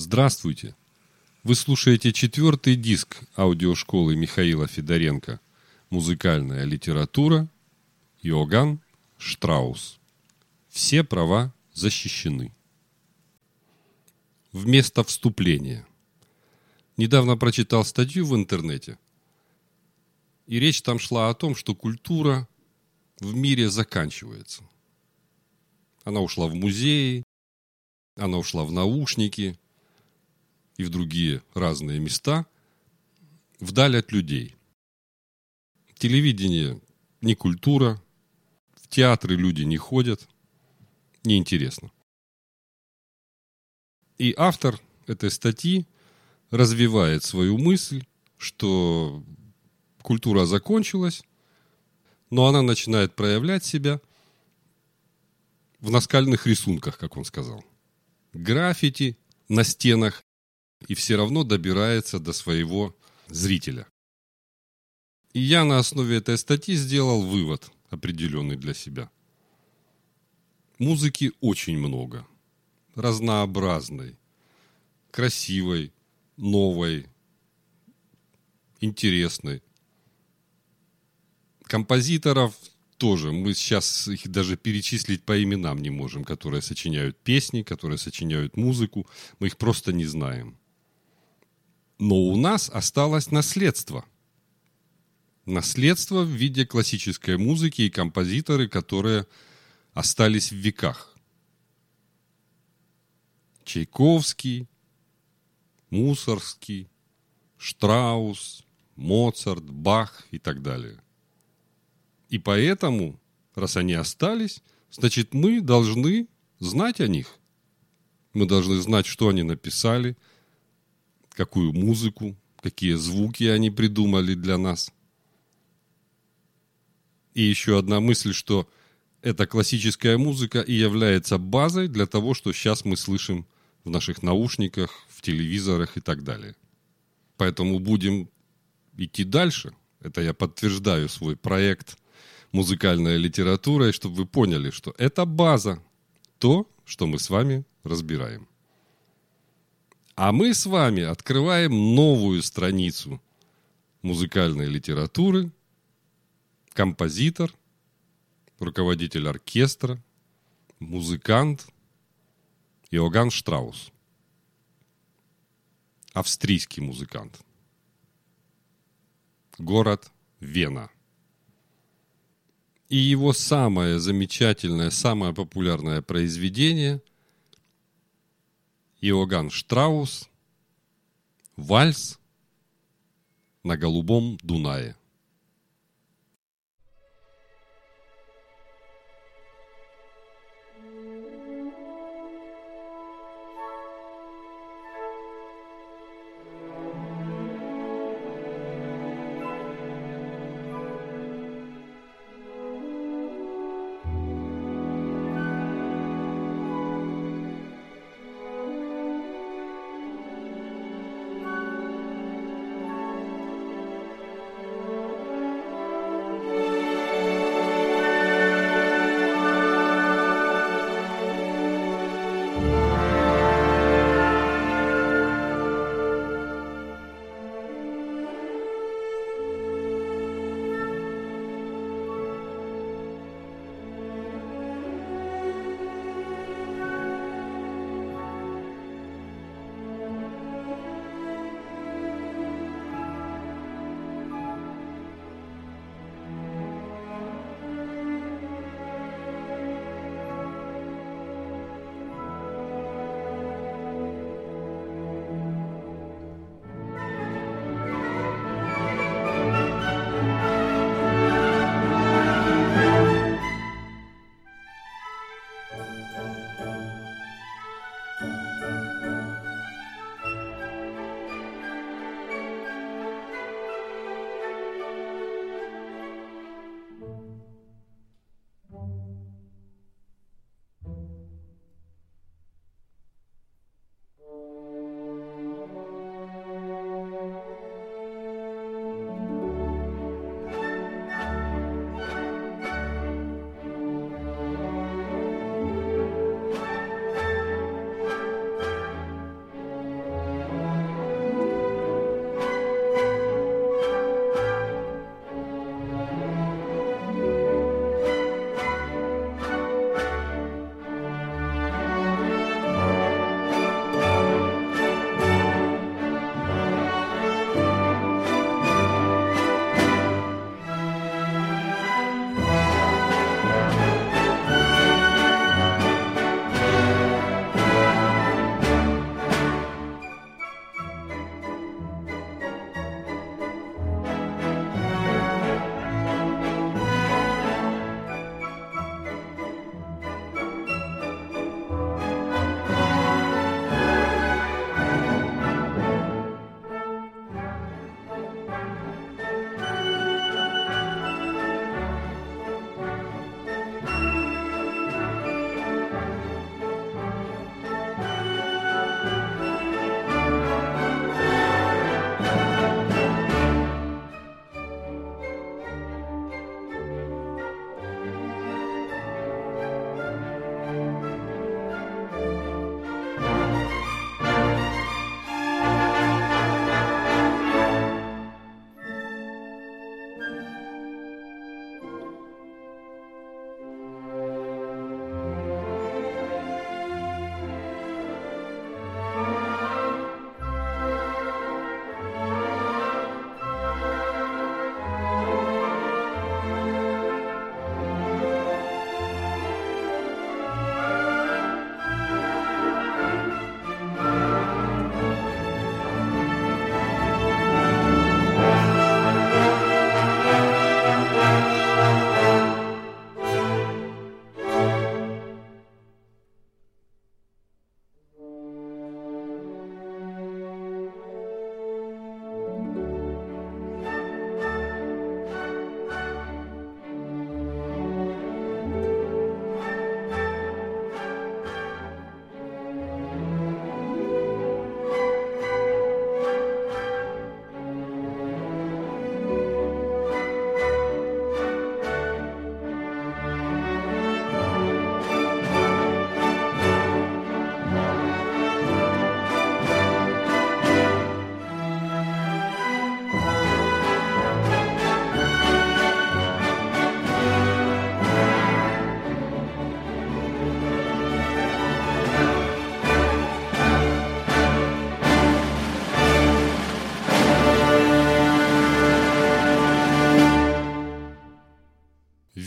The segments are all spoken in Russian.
Здравствуйте! Вы слушаете четвертый диск аудиошколы Михаила Федоренко «Музыкальная литература» Иоганн Штраус. Все права защищены. Вместо вступления. Недавно прочитал статью в интернете, и речь там шла о том, что культура в мире заканчивается. Она ушла в музеи, она ушла в наушники и в другие разные места, вдаль от людей. Телевидение не культура, в театры люди не ходят, неинтересно. И автор этой статьи развивает свою мысль, что культура закончилась, но она начинает проявлять себя в наскальных рисунках, как он сказал. Граффити на стенах и все равно добирается до своего зрителя. И я на основе этой статьи сделал вывод определенный для себя. Музыки очень много. Разнообразной, красивой, новой, интересной. Композиторов тоже. Мы сейчас их даже перечислить по именам не можем, которые сочиняют песни, которые сочиняют музыку. Мы их просто не знаем. Но у нас осталось наследство. Наследство в виде классической музыки и композиторы, которые остались в веках. Чайковский, Мусорский, Штраус, Моцарт, Бах и так далее. И поэтому, раз они остались, значит, мы должны знать о них. Мы должны знать, что они написали, какую музыку, какие звуки они придумали для нас. И еще одна мысль, что эта классическая музыка и является базой для того, что сейчас мы слышим в наших наушниках, в телевизорах и так далее. Поэтому будем идти дальше. Это я подтверждаю свой проект – музыкальная литература, и чтобы вы поняли, что это база, то, что мы с вами разбираем. А мы с вами открываем новую страницу музыкальной литературы, композитор, руководитель оркестра, музыкант Иоганн Штраус. Австрийский музыкант. Город Вена – и его самое замечательное, самое популярное произведение Иоганн Штраус «Вальс на голубом Дунае».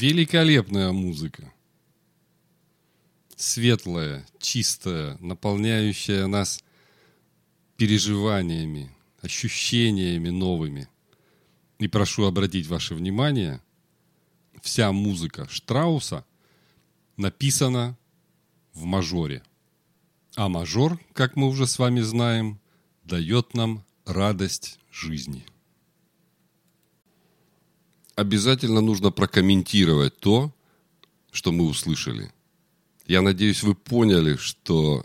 Великолепная музыка. Светлая, чистая, наполняющая нас переживаниями, ощущениями новыми. И прошу обратить ваше внимание, вся музыка Штрауса написана в мажоре. А мажор, как мы уже с вами знаем, дает нам радость жизни. Обязательно нужно прокомментировать то, что мы услышали. Я надеюсь, вы поняли, что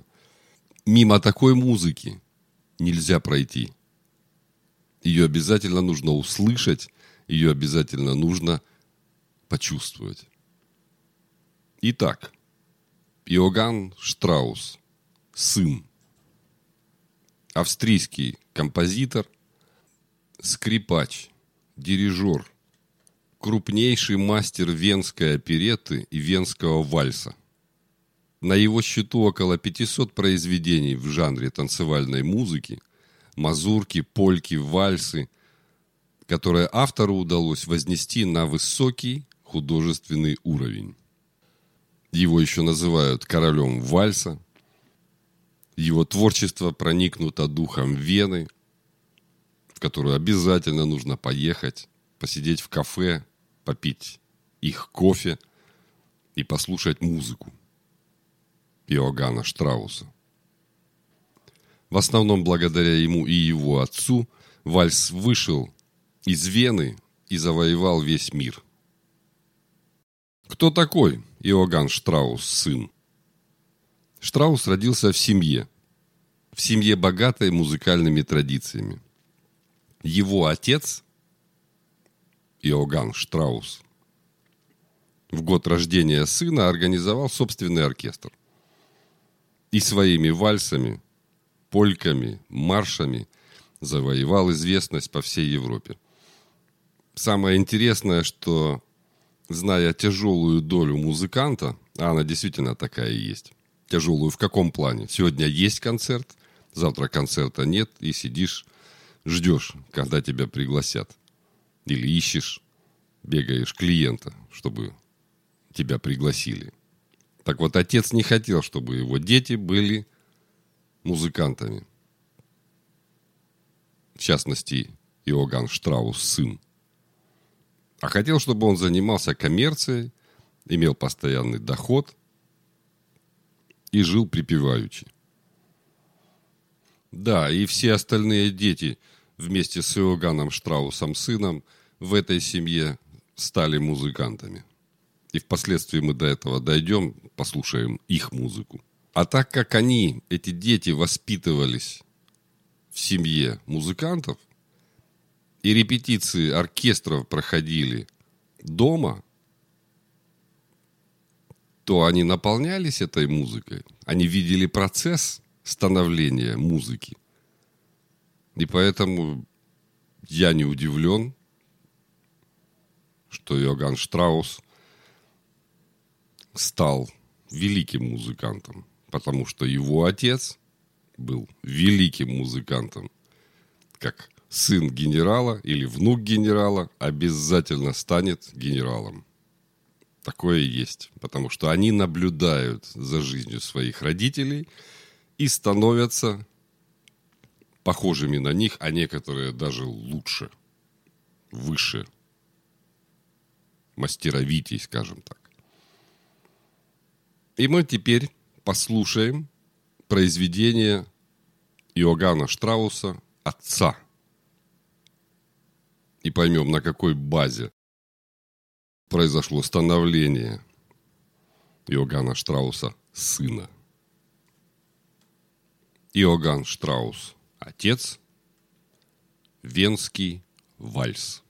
мимо такой музыки нельзя пройти. Ее обязательно нужно услышать, ее обязательно нужно почувствовать. Итак, Иоганн Штраус, сын, австрийский композитор, скрипач, дирижер, крупнейший мастер венской опереты и венского вальса. На его счету около 500 произведений в жанре танцевальной музыки, мазурки, польки, вальсы, которые автору удалось вознести на высокий художественный уровень. Его еще называют королем вальса. Его творчество проникнуто духом Вены, в которую обязательно нужно поехать, посидеть в кафе, попить их кофе и послушать музыку Иоганна Штрауса. В основном благодаря ему и его отцу вальс вышел из Вены и завоевал весь мир. Кто такой Иоганн Штраус, сын? Штраус родился в семье, в семье богатой музыкальными традициями. Его отец, Иоганн Штраус, в год рождения сына организовал собственный оркестр. И своими вальсами, польками, маршами завоевал известность по всей Европе. Самое интересное, что зная тяжелую долю музыканта, а она действительно такая и есть, тяжелую в каком плане? Сегодня есть концерт, завтра концерта нет, и сидишь, ждешь, когда тебя пригласят. Или ищешь, бегаешь клиента, чтобы тебя пригласили. Так вот, отец не хотел, чтобы его дети были музыкантами. В частности, Иоганн Штраус, сын а хотел, чтобы он занимался коммерцией, имел постоянный доход и жил припеваючи. Да, и все остальные дети вместе с Иоганном Штраусом сыном в этой семье стали музыкантами. И впоследствии мы до этого дойдем, послушаем их музыку. А так как они, эти дети, воспитывались в семье музыкантов, и репетиции оркестров проходили дома, то они наполнялись этой музыкой. Они видели процесс становления музыки. И поэтому я не удивлен, что Йоганн Штраус стал великим музыкантом, потому что его отец был великим музыкантом, как сын генерала или внук генерала обязательно станет генералом. Такое есть, потому что они наблюдают за жизнью своих родителей и становятся похожими на них, а некоторые даже лучше, выше, мастеровитей, скажем так. И мы теперь послушаем произведение Иоганна Штрауса «Отца» и поймем, на какой базе произошло становление Иоганна Штрауса сына. Иоганн Штраус – отец, Венский вальс.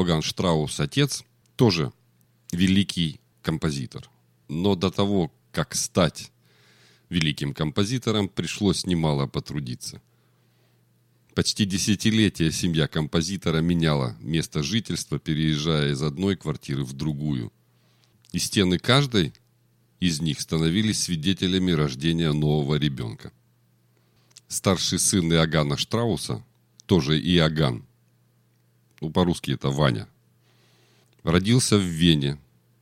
Иоганн Штраус, отец, тоже великий композитор. Но до того, как стать великим композитором, пришлось немало потрудиться. Почти десятилетия семья композитора меняла место жительства, переезжая из одной квартиры в другую. И стены каждой из них становились свидетелями рождения нового ребенка. Старший сын Иоганна Штрауса, тоже Иоганн, ну по-русски это Ваня, родился в Вене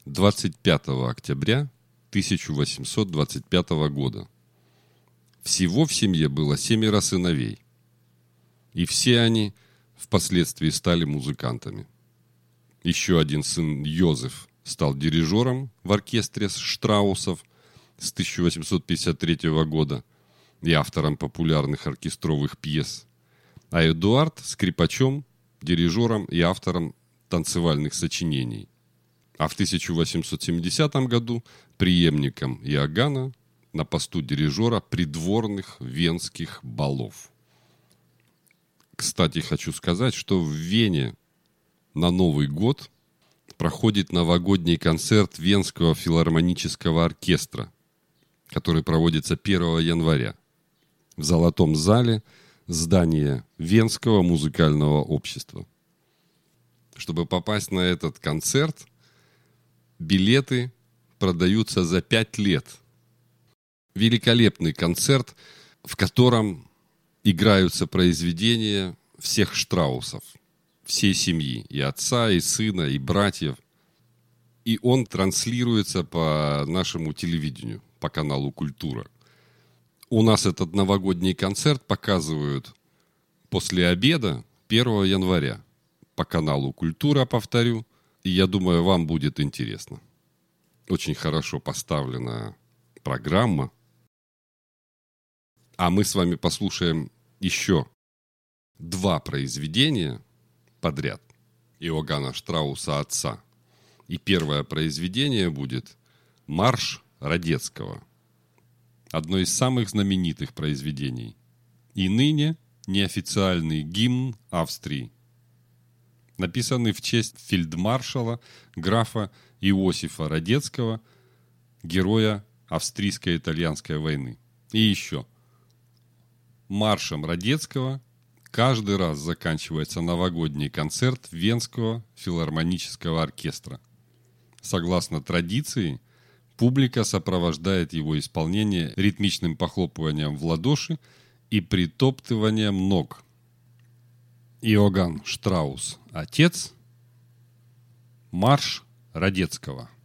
25 октября 1825 года. Всего в семье было семеро сыновей. И все они впоследствии стали музыкантами. Еще один сын Йозеф стал дирижером в оркестре Штраусов с 1853 года и автором популярных оркестровых пьес, а Эдуард – скрипачом дирижером и автором танцевальных сочинений. А в 1870 году преемником Иоганна на посту дирижера придворных венских балов. Кстати, хочу сказать, что в Вене на Новый год проходит новогодний концерт Венского филармонического оркестра, который проводится 1 января в Золотом зале – здание Венского музыкального общества. Чтобы попасть на этот концерт, билеты продаются за пять лет. Великолепный концерт, в котором играются произведения всех Штраусов, всей семьи, и отца, и сына, и братьев. И он транслируется по нашему телевидению, по каналу «Культура» у нас этот новогодний концерт показывают после обеда 1 января по каналу «Культура», повторю. И я думаю, вам будет интересно. Очень хорошо поставлена программа. А мы с вами послушаем еще два произведения подряд Иоганна Штрауса «Отца». И первое произведение будет «Марш Радецкого» одно из самых знаменитых произведений. И ныне неофициальный гимн Австрии, написанный в честь фельдмаршала графа Иосифа Радецкого, героя австрийско-итальянской войны. И еще. Маршем Радецкого каждый раз заканчивается новогодний концерт Венского филармонического оркестра. Согласно традиции, Публика сопровождает его исполнение ритмичным похлопыванием в ладоши и притоптыванием ног. Иоганн Штраус, отец, марш Радецкого –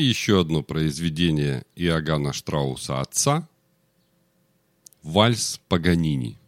И еще одно произведение Иоганна Штрауса «Отца» – «Вальс Паганини».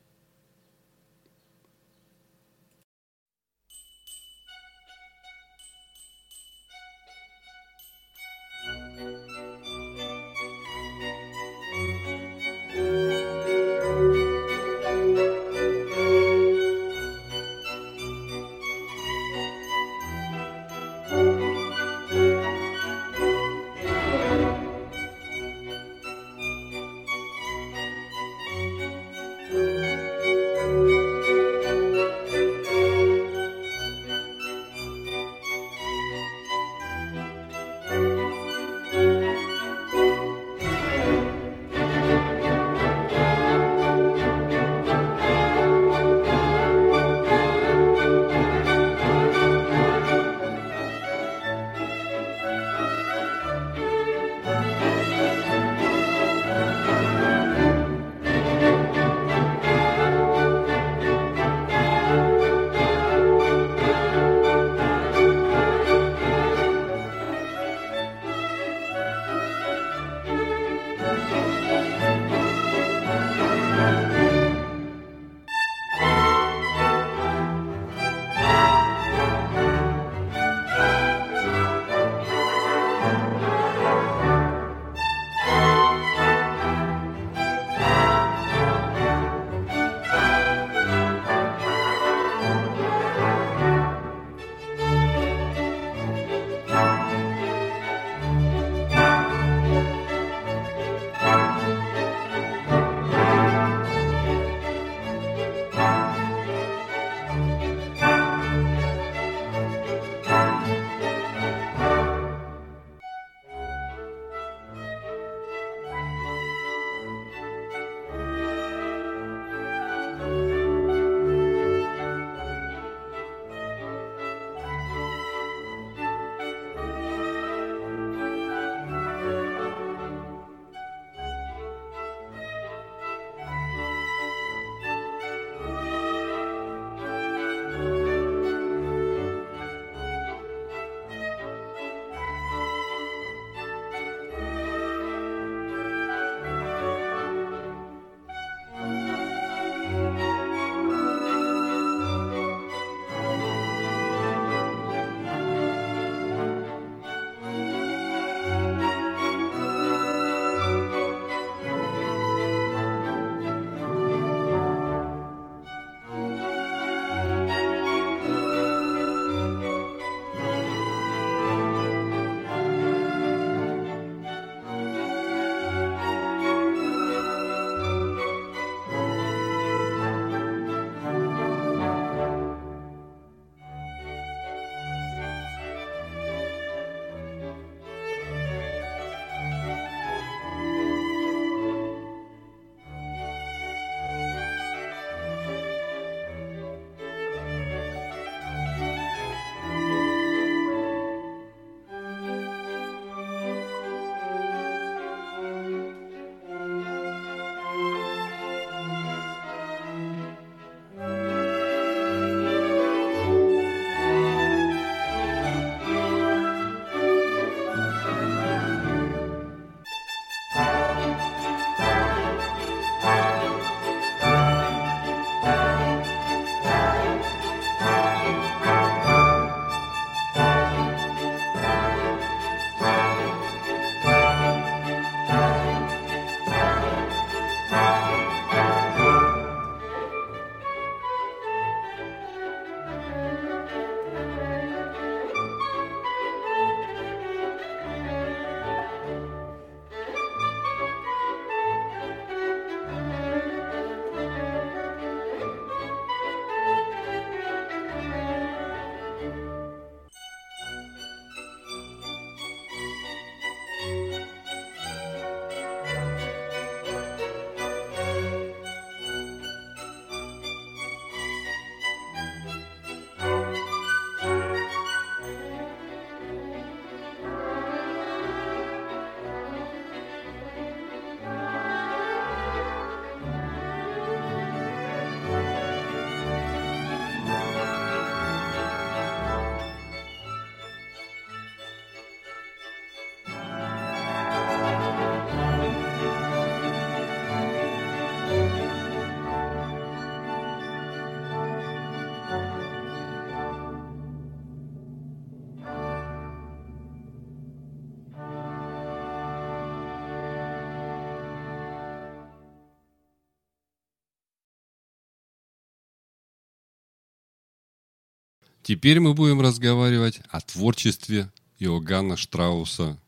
Теперь мы будем разговаривать о творчестве Иоганна Штрауса,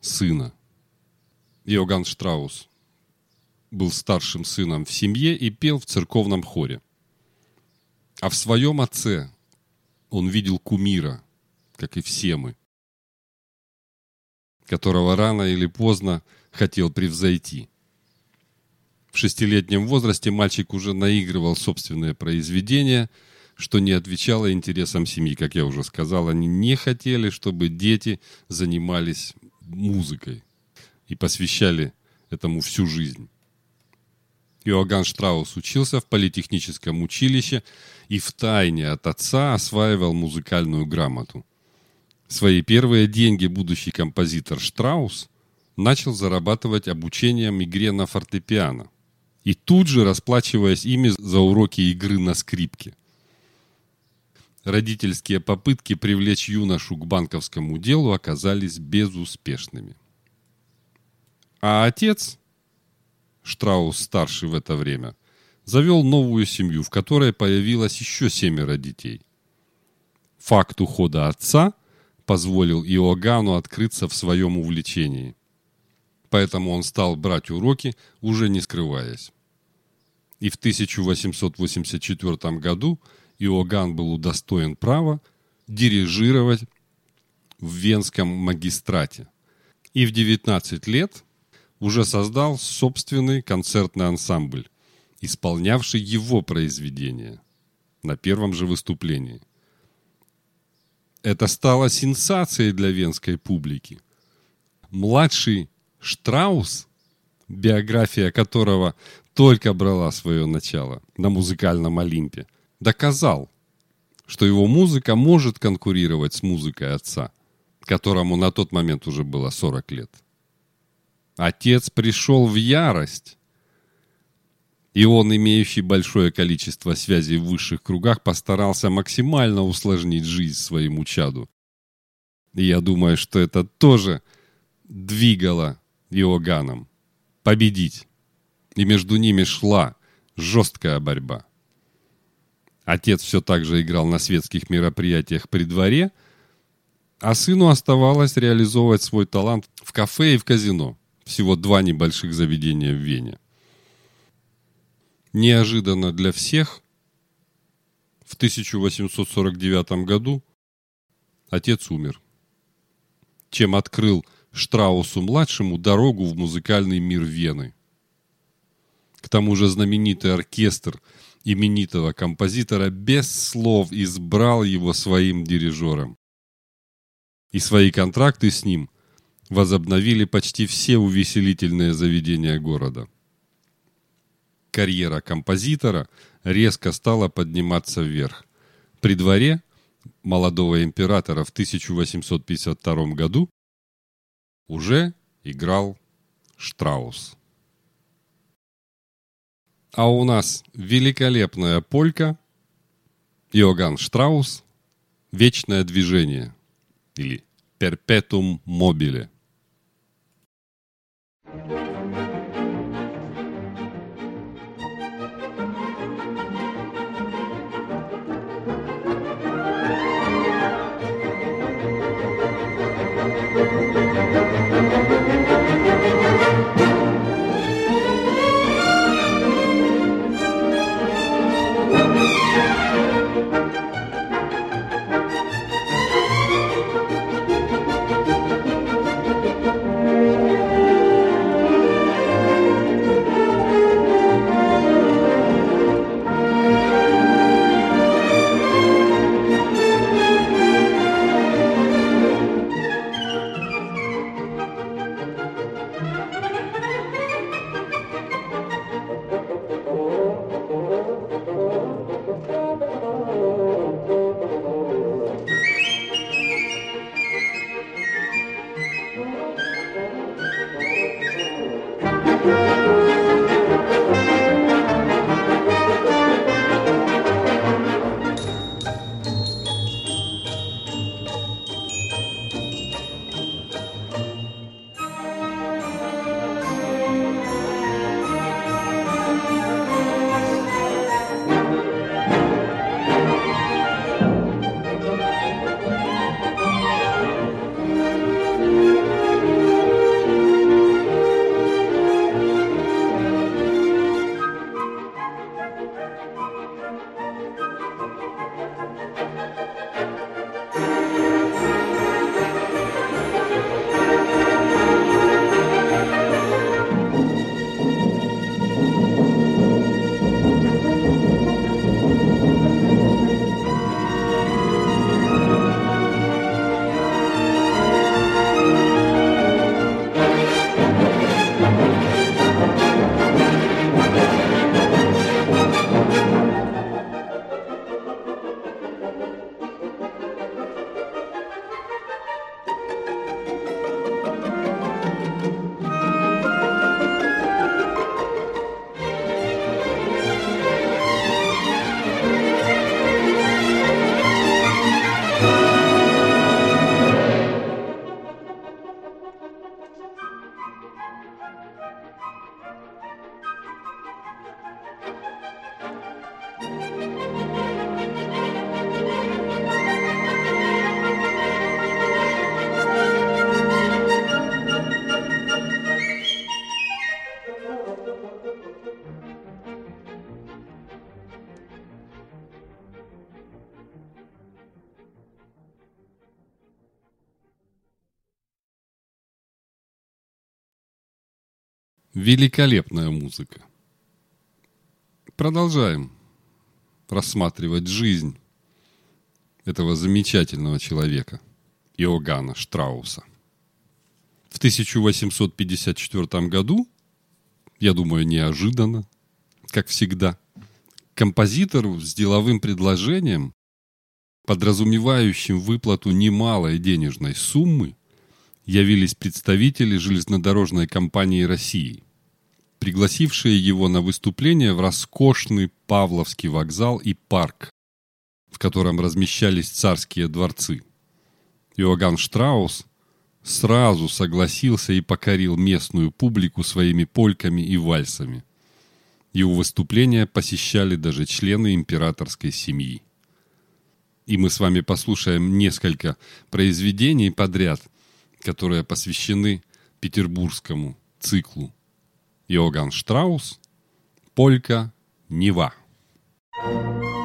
сына. Иоганн Штраус был старшим сыном в семье и пел в церковном хоре. А в своем отце он видел кумира, как и все мы, которого рано или поздно хотел превзойти. В шестилетнем возрасте мальчик уже наигрывал собственное произведение – что не отвечало интересам семьи. Как я уже сказал, они не хотели, чтобы дети занимались музыкой и посвящали этому всю жизнь. Иоганн Штраус учился в политехническом училище и в тайне от отца осваивал музыкальную грамоту. Свои первые деньги будущий композитор Штраус начал зарабатывать обучением игре на фортепиано и тут же расплачиваясь ими за уроки игры на скрипке родительские попытки привлечь юношу к банковскому делу оказались безуспешными. А отец, Штраус-старший в это время, завел новую семью, в которой появилось еще семеро детей. Факт ухода отца позволил Иоганну открыться в своем увлечении. Поэтому он стал брать уроки, уже не скрываясь. И в 1884 году – Иоганн был удостоен права дирижировать в Венском магистрате. И в 19 лет уже создал собственный концертный ансамбль, исполнявший его произведения на первом же выступлении. Это стало сенсацией для венской публики. Младший Штраус, биография которого только брала свое начало на музыкальном Олимпе – доказал, что его музыка может конкурировать с музыкой отца, которому на тот момент уже было 40 лет. Отец пришел в ярость, и он, имеющий большое количество связей в высших кругах, постарался максимально усложнить жизнь своему чаду. И я думаю, что это тоже двигало Иоганном победить. И между ними шла жесткая борьба. Отец все так же играл на светских мероприятиях при дворе, а сыну оставалось реализовывать свой талант в кафе и в казино. Всего два небольших заведения в Вене. Неожиданно для всех, в 1849 году отец умер, чем открыл Штраусу-младшему дорогу в музыкальный мир Вены. К тому же знаменитый оркестр – именитого композитора без слов избрал его своим дирижером. И свои контракты с ним возобновили почти все увеселительные заведения города. Карьера композитора резко стала подниматься вверх. При дворе молодого императора в 1852 году уже играл Штраус. А у нас великолепная полька Иоганн Штраус «Вечное движение» или «Перпетум мобиле». Великолепная музыка. Продолжаем рассматривать жизнь этого замечательного человека, Иоганна Штрауса. В 1854 году, я думаю, неожиданно, как всегда, композитору с деловым предложением, подразумевающим выплату немалой денежной суммы, явились представители железнодорожной компании России, пригласившие его на выступление в роскошный Павловский вокзал и парк, в котором размещались царские дворцы. Иоганн Штраус сразу согласился и покорил местную публику своими польками и вальсами. Его выступления посещали даже члены императорской семьи. И мы с вами послушаем несколько произведений подряд, которые посвящены петербургскому циклу. Иоганн Штраус, Полька, Нева. thank you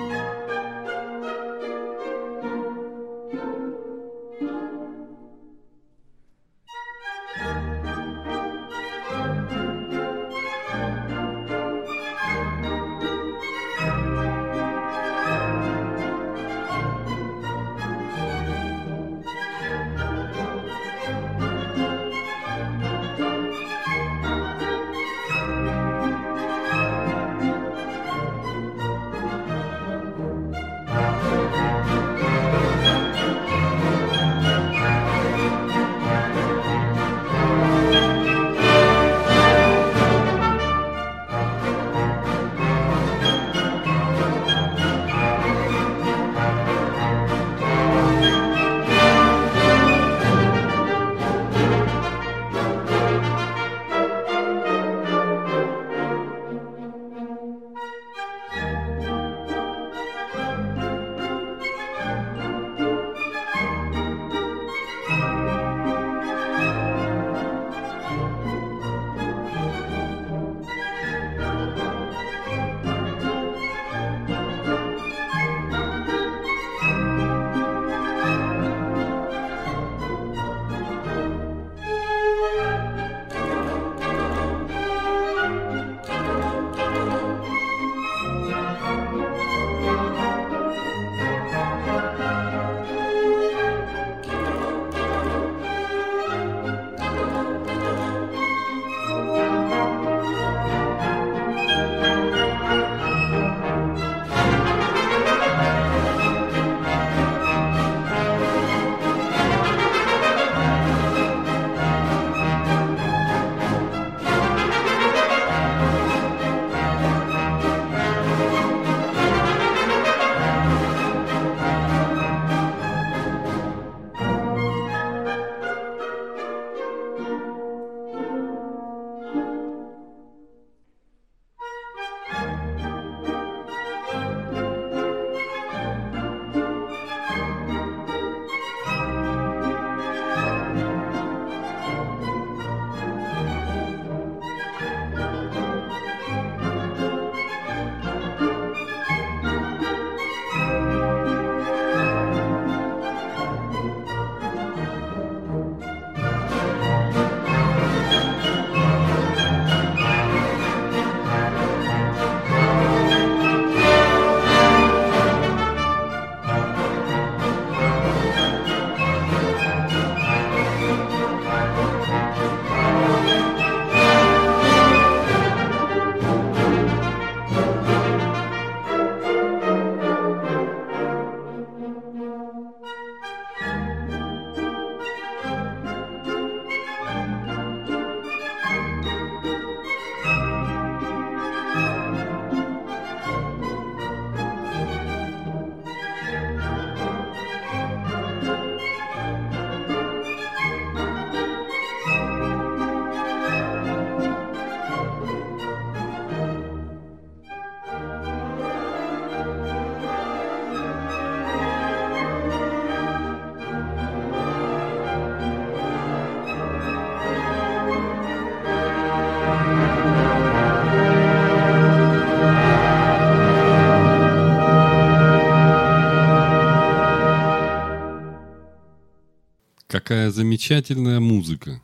Какая замечательная музыка.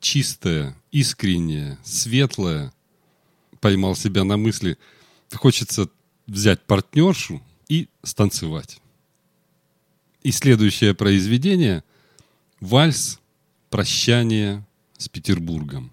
чистое, искреннее, светлое. Поймал себя на мысли, хочется взять партнершу и станцевать. И следующее произведение – вальс «Прощание с Петербургом».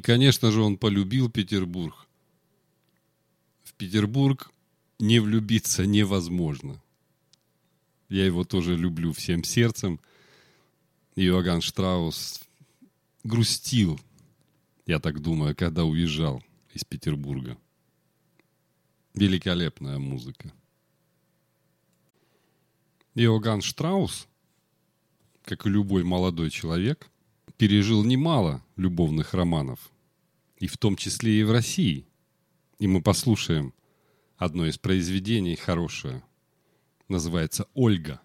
И, конечно же, он полюбил Петербург. В Петербург не влюбиться невозможно. Я его тоже люблю всем сердцем. Иоганн Штраус грустил, я так думаю, когда уезжал из Петербурга. Великолепная музыка. Иоганн Штраус, как и любой молодой человек, пережил немало любовных романов, и в том числе и в России. И мы послушаем одно из произведений хорошее. Называется «Ольга».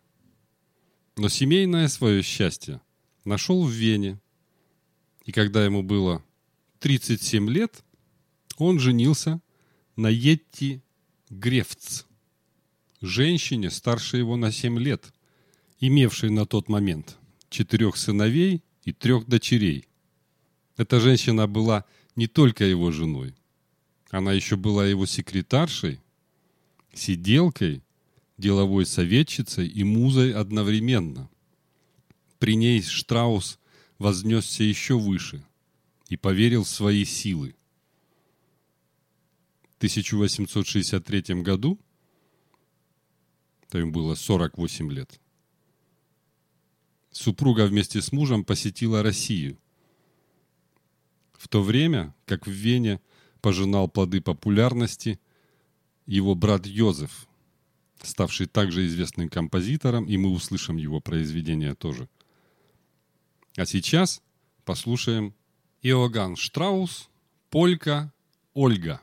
Но семейное свое счастье нашел в Вене. И когда ему было 37 лет, он женился на Етти Грефц, женщине старше его на 7 лет, имевшей на тот момент четырех сыновей и трех дочерей. Эта женщина была не только его женой, она еще была его секретаршей, сиделкой, деловой советчицей и музой одновременно. При ней Штраус вознесся еще выше и поверил в свои силы. 1863 году, то им было 48 лет, супруга вместе с мужем посетила Россию. В то время, как в Вене пожинал плоды популярности его брат Йозеф, ставший также известным композитором, и мы услышим его произведения тоже. А сейчас послушаем Иоганн Штраус, Полька, Ольга.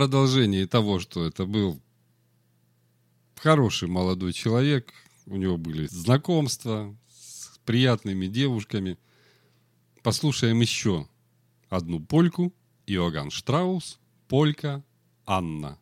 Продолжении того, что это был хороший молодой человек, у него были знакомства с приятными девушками. Послушаем еще одну польку. Иоганн Штраус, полька Анна.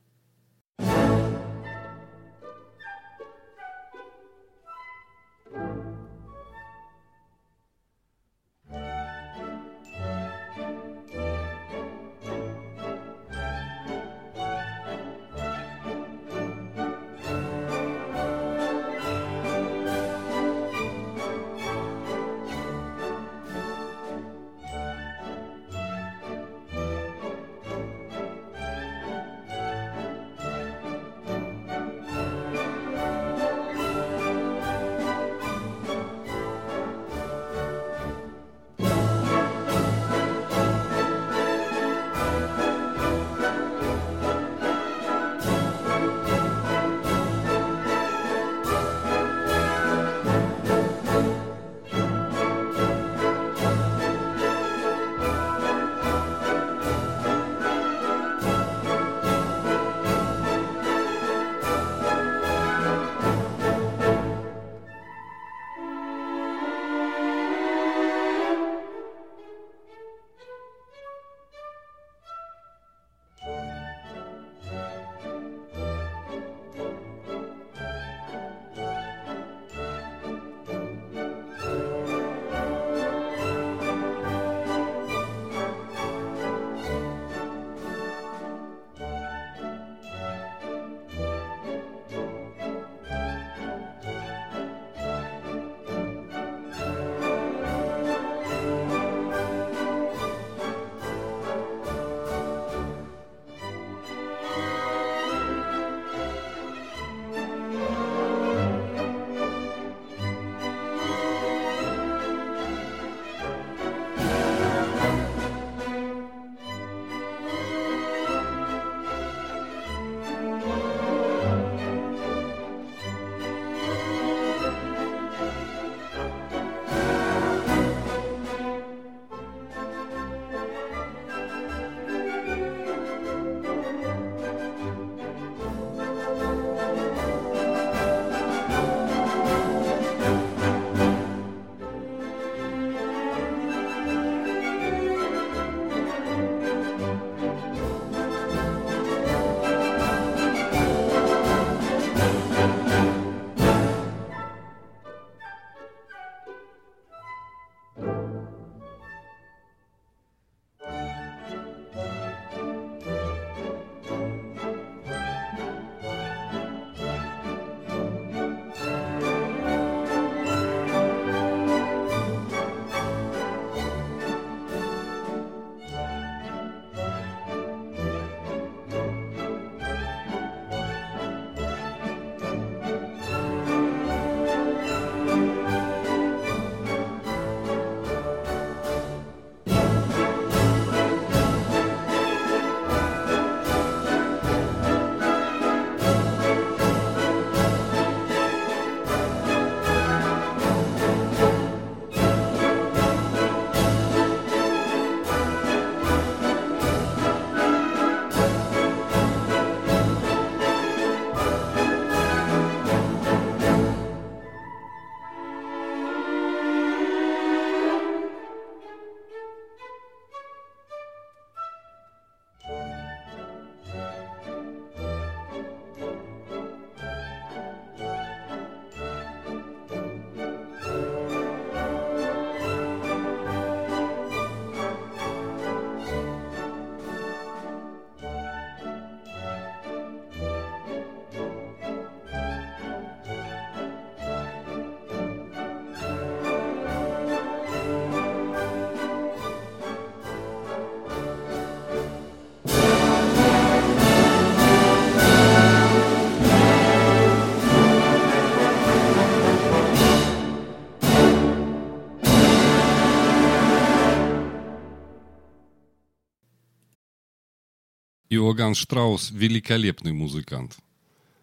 Иоганн Штраус – великолепный музыкант.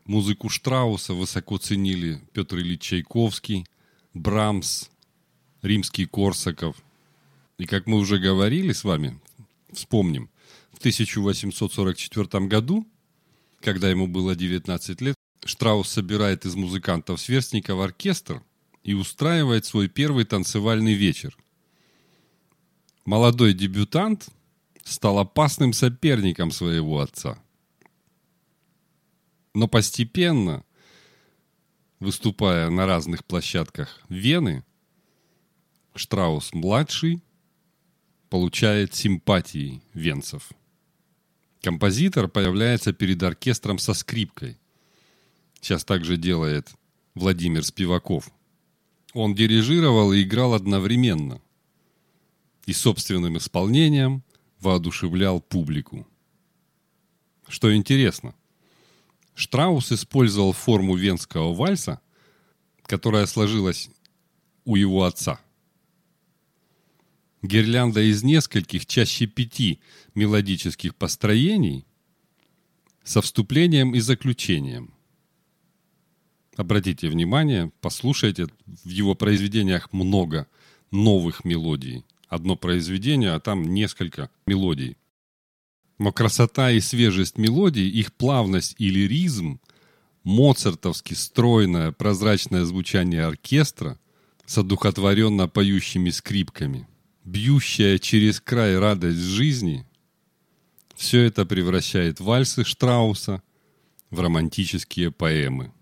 Музыку Штрауса высоко ценили Петр Ильич Чайковский, Брамс, римский Корсаков. И как мы уже говорили с вами, вспомним, В 1844 году, когда ему было 19 лет, Штраус собирает из музыкантов-сверстников оркестр и устраивает свой первый танцевальный вечер. Молодой дебютант стал опасным соперником своего отца. Но постепенно, выступая на разных площадках Вены, Штраус-младший получает симпатии венцев. Композитор появляется перед оркестром со скрипкой. Сейчас также делает Владимир Спиваков. Он дирижировал и играл одновременно. И собственным исполнением воодушевлял публику. Что интересно, Штраус использовал форму венского вальса, которая сложилась у его отца. Гирлянда из нескольких, чаще пяти мелодических построений со вступлением и заключением. Обратите внимание, послушайте, в его произведениях много новых мелодий. Одно произведение, а там несколько мелодий. Но красота и свежесть мелодий, их плавность и лиризм, моцартовски стройное прозрачное звучание оркестра с одухотворенно поющими скрипками – бьющая через край радость жизни, все это превращает вальсы Штрауса в романтические поэмы.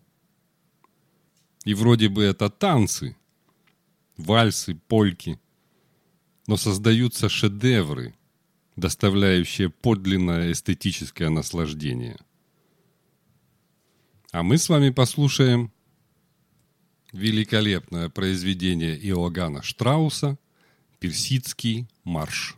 И вроде бы это танцы, вальсы, польки, но создаются шедевры, доставляющие подлинное эстетическое наслаждение. А мы с вами послушаем великолепное произведение Иоганна Штрауса Персидский марш.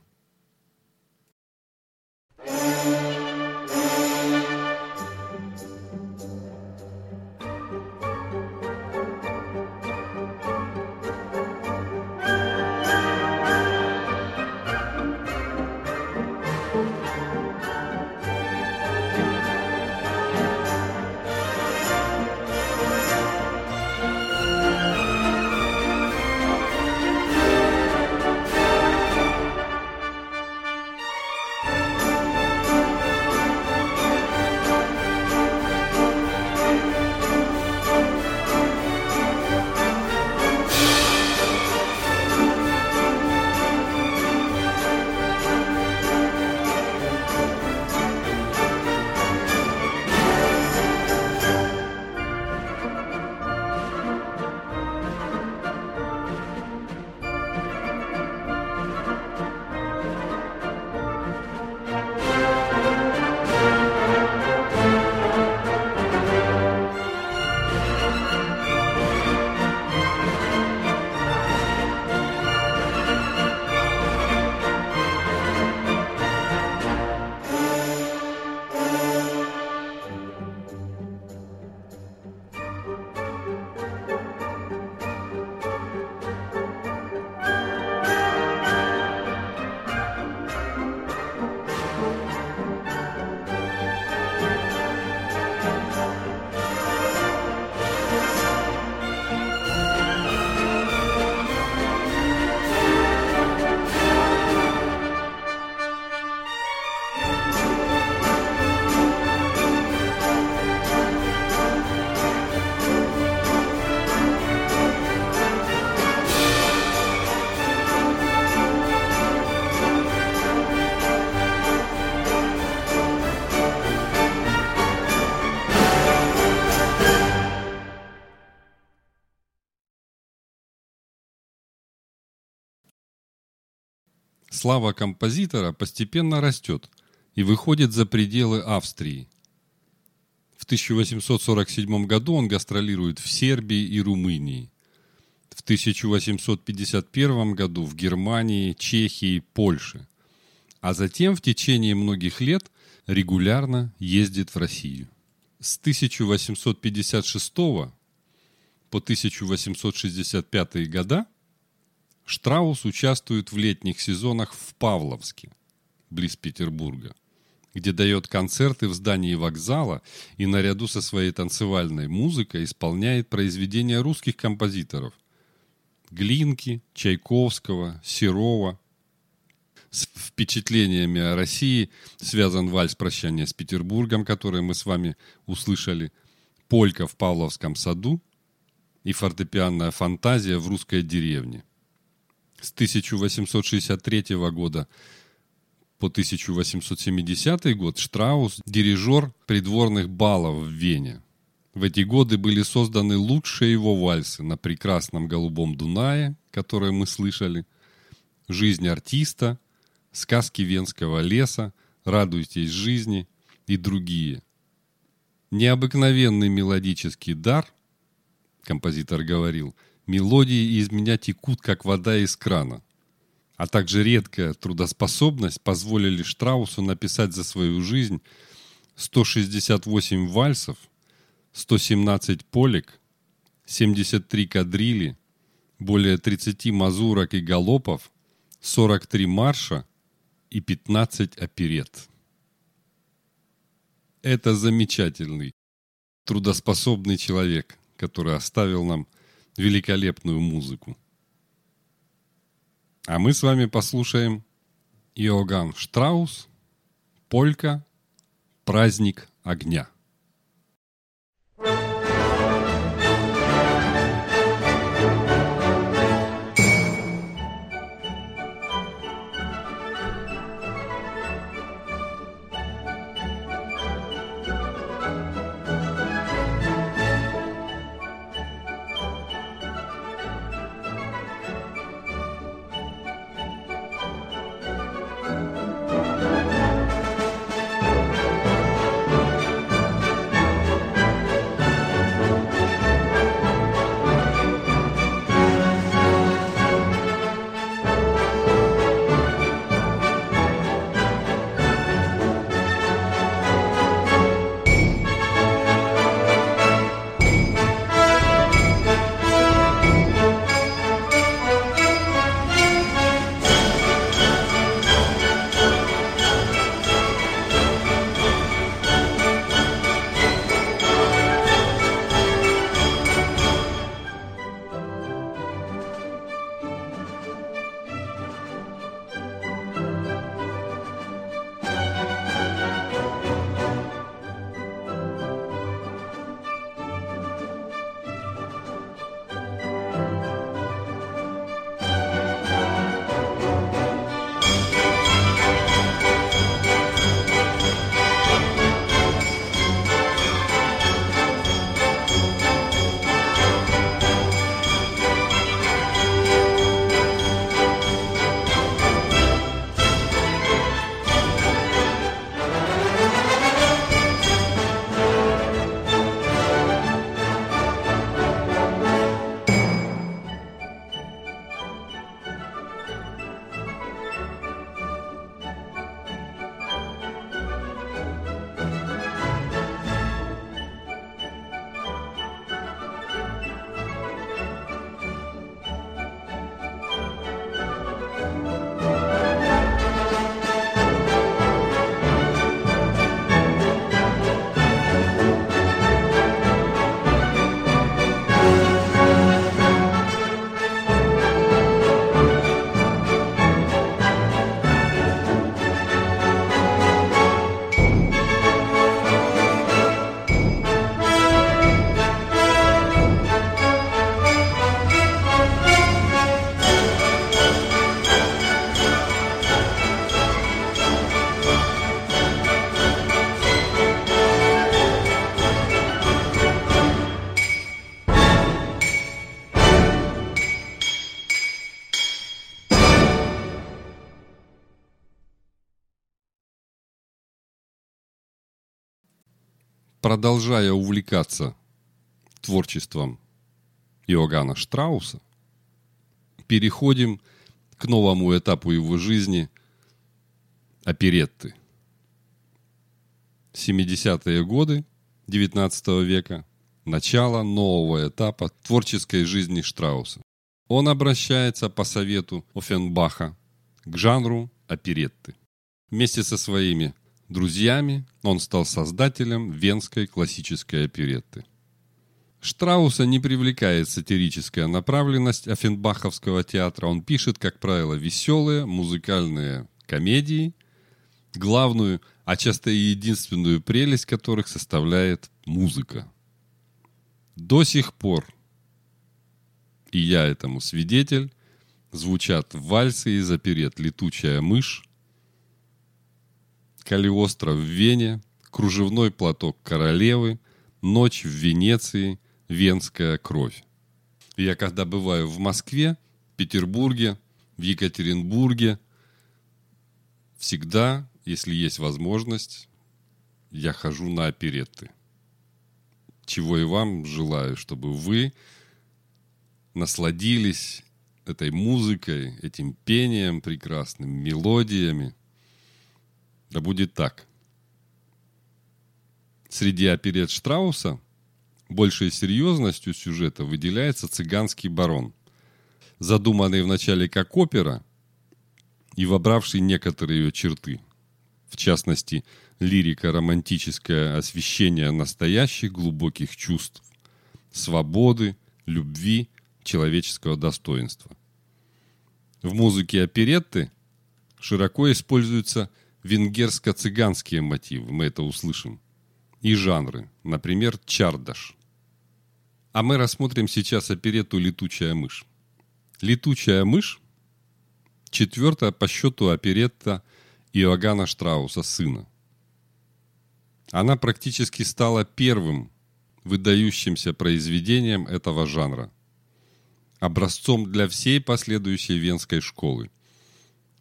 Слава композитора постепенно растет и выходит за пределы Австрии. В 1847 году он гастролирует в Сербии и Румынии. В 1851 году в Германии, Чехии, Польше. А затем в течение многих лет регулярно ездит в Россию. С 1856 по 1865 года Штраус участвует в летних сезонах в Павловске, близ Петербурга, где дает концерты в здании вокзала и наряду со своей танцевальной музыкой исполняет произведения русских композиторов Глинки, Чайковского, Серова. с впечатлениями о России связан вальс «Прощание с Петербургом», который мы с вами услышали, полька в Павловском саду и фортепианная фантазия в русской деревне. С 1863 года по 1870 год Штраус – дирижер придворных балов в Вене. В эти годы были созданы лучшие его вальсы на прекрасном голубом Дунае, которые мы слышали, «Жизнь артиста», «Сказки Венского леса», «Радуйтесь жизни» и другие. Необыкновенный мелодический дар, композитор говорил, мелодии из меня текут, как вода из крана а также редкая трудоспособность позволили Штраусу написать за свою жизнь 168 вальсов, 117 полек, 73 кадрили, более 30 мазурок и галопов, 43 марша и 15 оперет. Это замечательный, трудоспособный человек, который оставил нам великолепную музыку. А мы с вами послушаем Иоганн Штраус, Полька, Праздник огня. Продолжая увлекаться творчеством Иоганна Штрауса, переходим к новому этапу его жизни – оперетты. 70-е годы XIX века – начало нового этапа творческой жизни Штрауса. Он обращается по совету Офенбаха к жанру оперетты. Вместе со своими друзьями он стал создателем венской классической оперетты. Штрауса не привлекает сатирическая направленность Офенбаховского театра. Он пишет, как правило, веселые музыкальные комедии, главную, а часто и единственную прелесть которых составляет музыка. До сих пор, и я этому свидетель, звучат вальсы из оперет «Летучая мышь», «Калиостро в Вене», «Кружевной платок королевы», «Ночь в Венеции», «Венская кровь». Я когда бываю в Москве, Петербурге, в Екатеринбурге, всегда, если есть возможность, я хожу на оперетты. Чего и вам желаю, чтобы вы насладились этой музыкой, этим пением прекрасным, мелодиями. Да будет так. Среди оперет Штрауса большей серьезностью сюжета выделяется «Цыганский барон», задуманный вначале как опера и вобравший некоторые ее черты. В частности, лирика-романтическое освещение настоящих глубоких чувств, свободы, любви, человеческого достоинства. В музыке оперетты широко используются венгерско-цыганские мотивы, мы это услышим, и жанры, например, чардаш. А мы рассмотрим сейчас оперетту «Летучая мышь». «Летучая мышь» – четвертая по счету оперетта Иоганна Штрауса «Сына». Она практически стала первым выдающимся произведением этого жанра, образцом для всей последующей венской школы.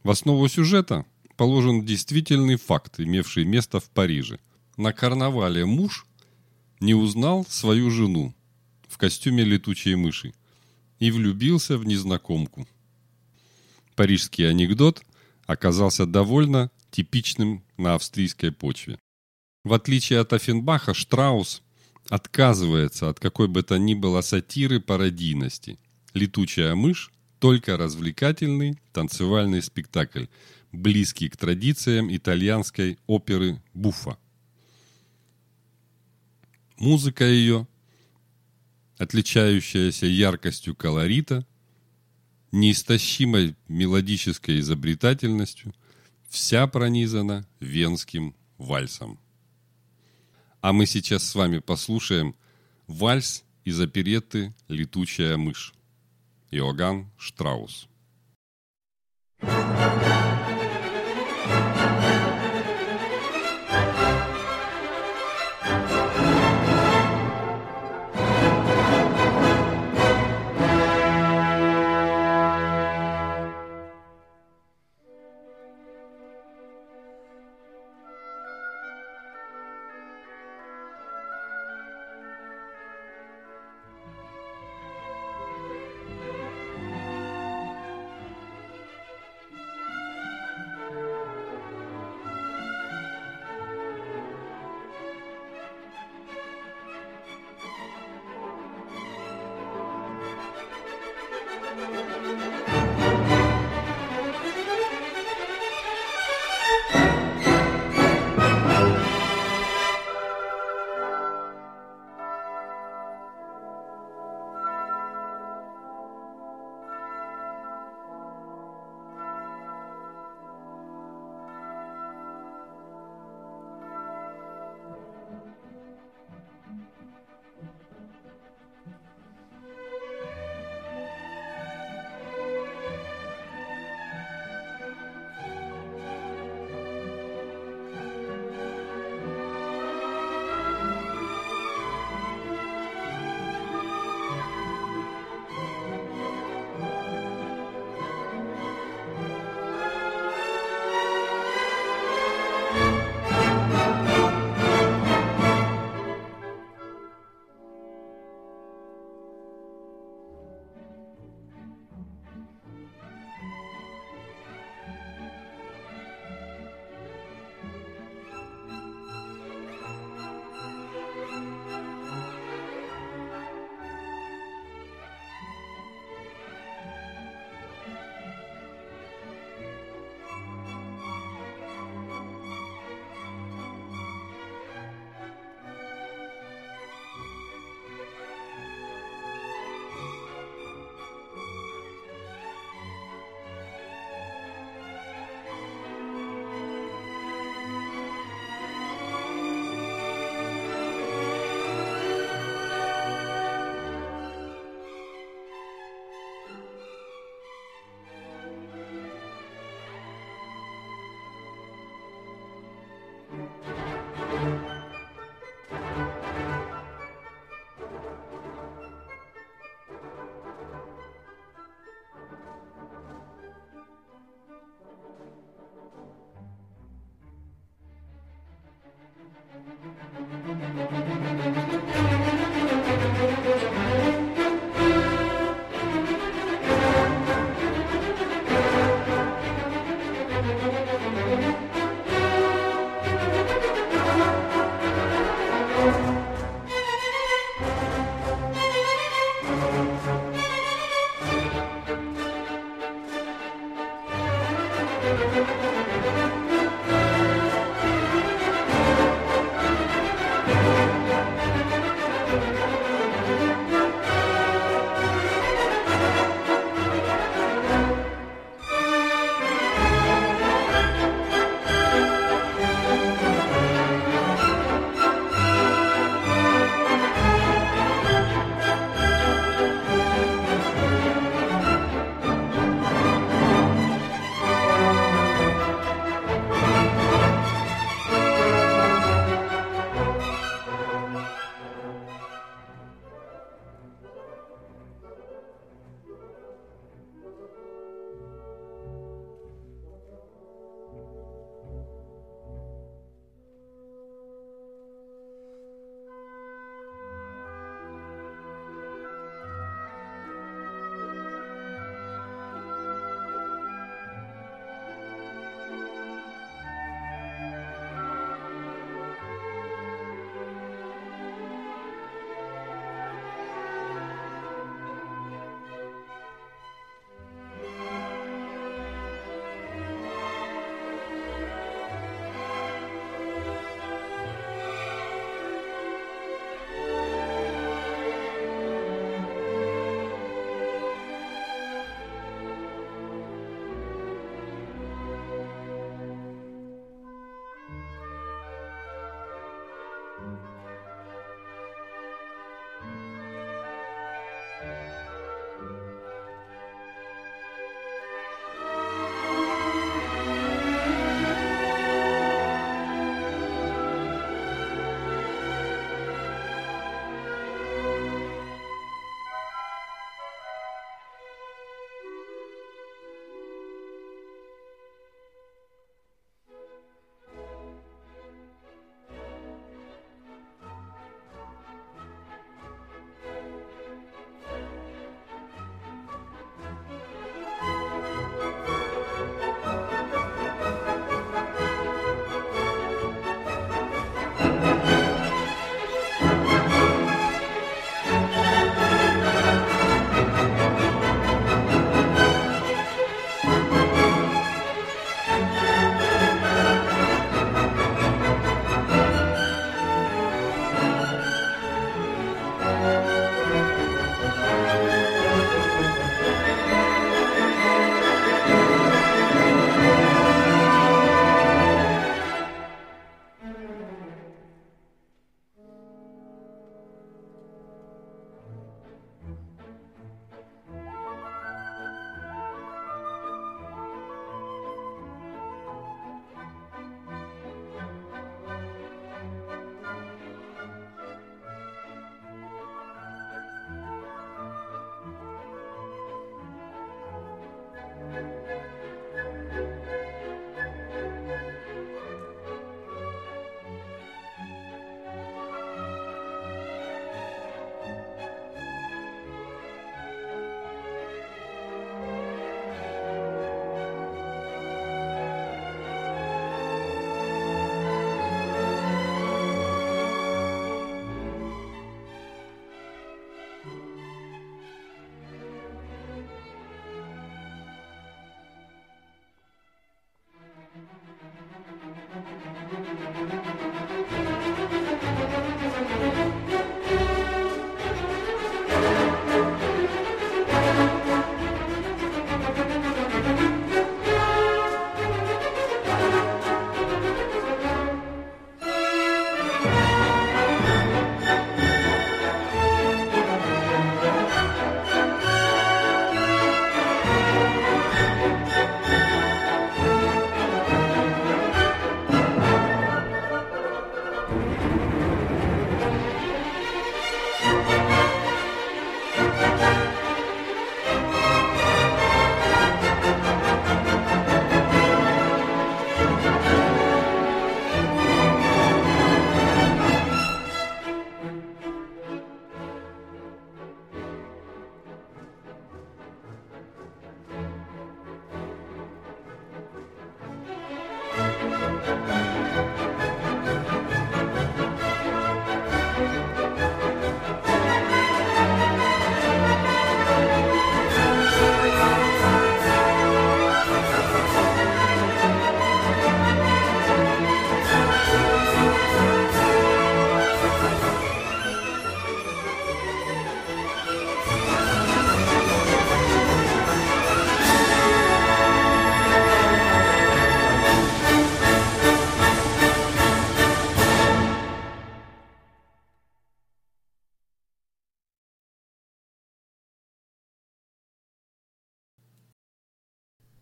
В основу сюжета положен действительный факт, имевший место в Париже. На карнавале муж не узнал свою жену в костюме летучей мыши – и влюбился в незнакомку. Парижский анекдот оказался довольно типичным на австрийской почве. В отличие от Оффенбаха, Штраус отказывается от какой бы то ни было сатиры пародийности. «Летучая мышь» – только развлекательный танцевальный спектакль, близкий к традициям итальянской оперы «Буффа». Музыка ее отличающаяся яркостью колорита, неистощимой мелодической изобретательностью, вся пронизана венским вальсом. А мы сейчас с вами послушаем вальс из оперетты «Летучая мышь» Иоганн Штраус. thank you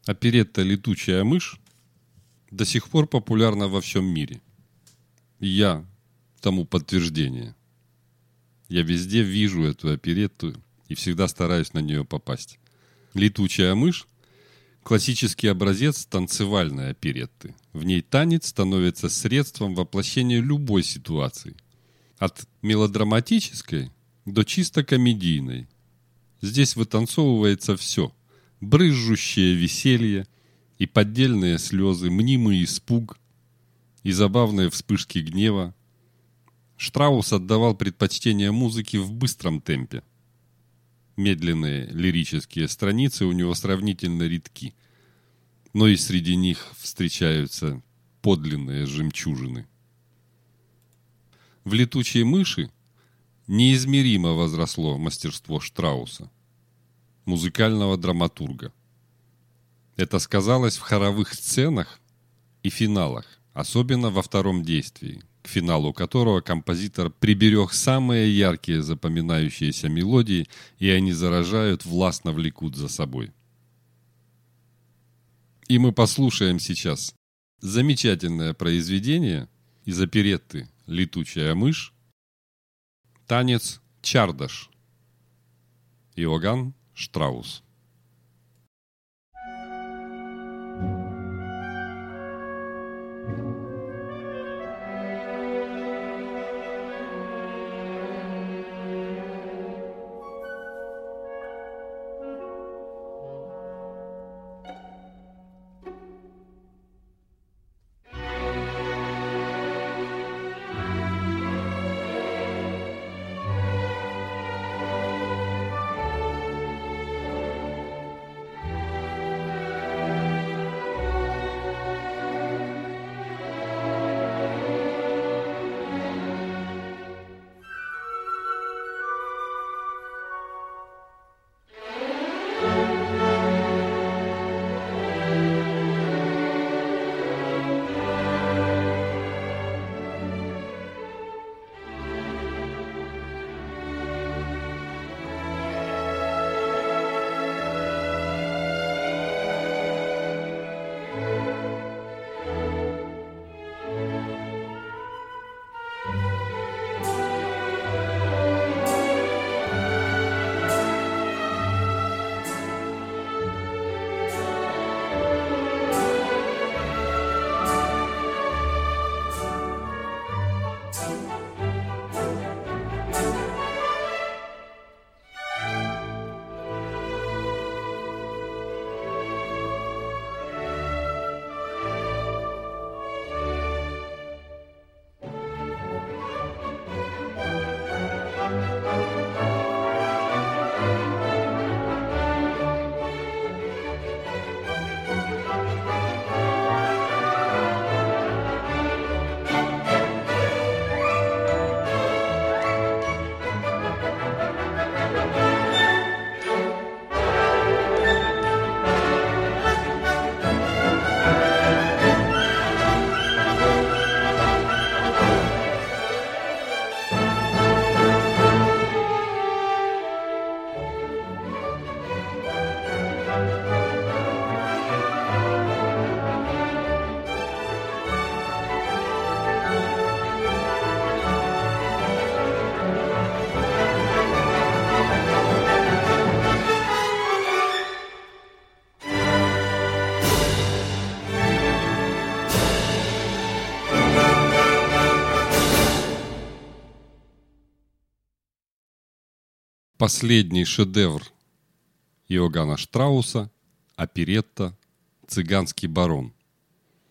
Оперетта «Летучая мышь» до сих пор популярна во всем мире. И я тому подтверждение. Я везде вижу эту оперетту и всегда стараюсь на нее попасть. «Летучая мышь» – классический образец танцевальной оперетты. В ней танец становится средством воплощения любой ситуации. От мелодраматической до чисто комедийной. Здесь вытанцовывается все. Брызжущее веселье и поддельные слезы, мнимый испуг и забавные вспышки гнева. Штраус отдавал предпочтение музыке в быстром темпе. Медленные лирические страницы у него сравнительно редки, но и среди них встречаются подлинные жемчужины. В «Летучей мыши» неизмеримо возросло мастерство Штрауса, музыкального драматурга. Это сказалось в хоровых сценах и финалах, особенно во втором действии, к финалу которого композитор приберег самые яркие запоминающиеся мелодии, и они заражают, властно влекут за собой. И мы послушаем сейчас замечательное произведение из оперетты «Летучая мышь» Танец Чардаш. Иоганн Штраус. Последний шедевр Иоганна Штрауса «Оперетта. Цыганский барон».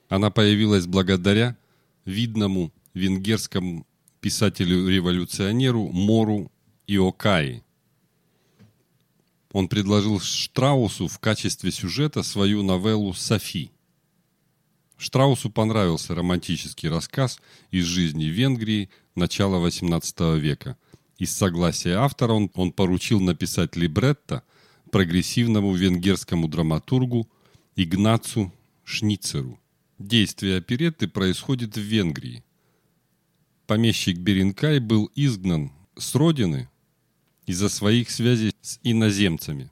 Она появилась благодаря видному венгерскому писателю-революционеру Мору Иокаи. Он предложил Штраусу в качестве сюжета свою новеллу «Софи». Штраусу понравился романтический рассказ из жизни Венгрии начала XVIII века – из согласия автора он, он поручил написать либретто прогрессивному венгерскому драматургу Игнацу Шницеру. Действие оперетты происходит в Венгрии. Помещик Беринкай был изгнан с родины из-за своих связей с иноземцами.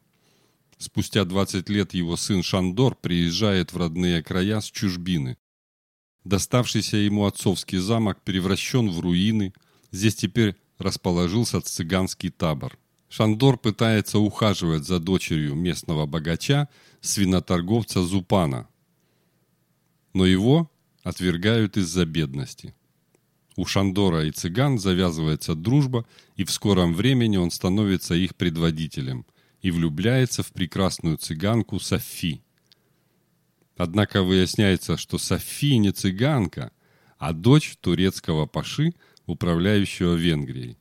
Спустя 20 лет его сын Шандор приезжает в родные края с чужбины. Доставшийся ему отцовский замок превращен в руины. Здесь теперь расположился цыганский табор. Шандор пытается ухаживать за дочерью местного богача, свиноторговца Зупана. Но его отвергают из-за бедности. У Шандора и цыган завязывается дружба, и в скором времени он становится их предводителем и влюбляется в прекрасную цыганку Софи. Однако выясняется, что Софи не цыганка, а дочь турецкого паши, управляющего Венгрией.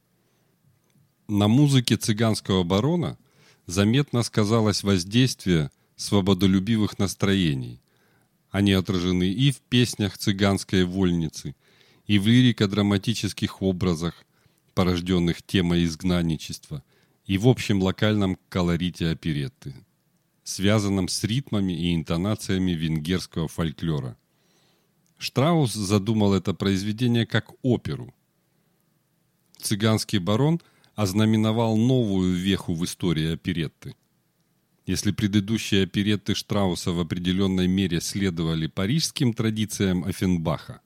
На музыке цыганского барона заметно сказалось воздействие свободолюбивых настроений. Они отражены и в песнях цыганской вольницы, и в лирико-драматических образах, порожденных темой изгнанничества, и в общем локальном колорите оперетты, связанном с ритмами и интонациями венгерского фольклора. Штраус задумал это произведение как оперу. «Цыганский барон» ознаменовал новую веху в истории оперетты. Если предыдущие оперетты Штрауса в определенной мере следовали парижским традициям Офенбаха,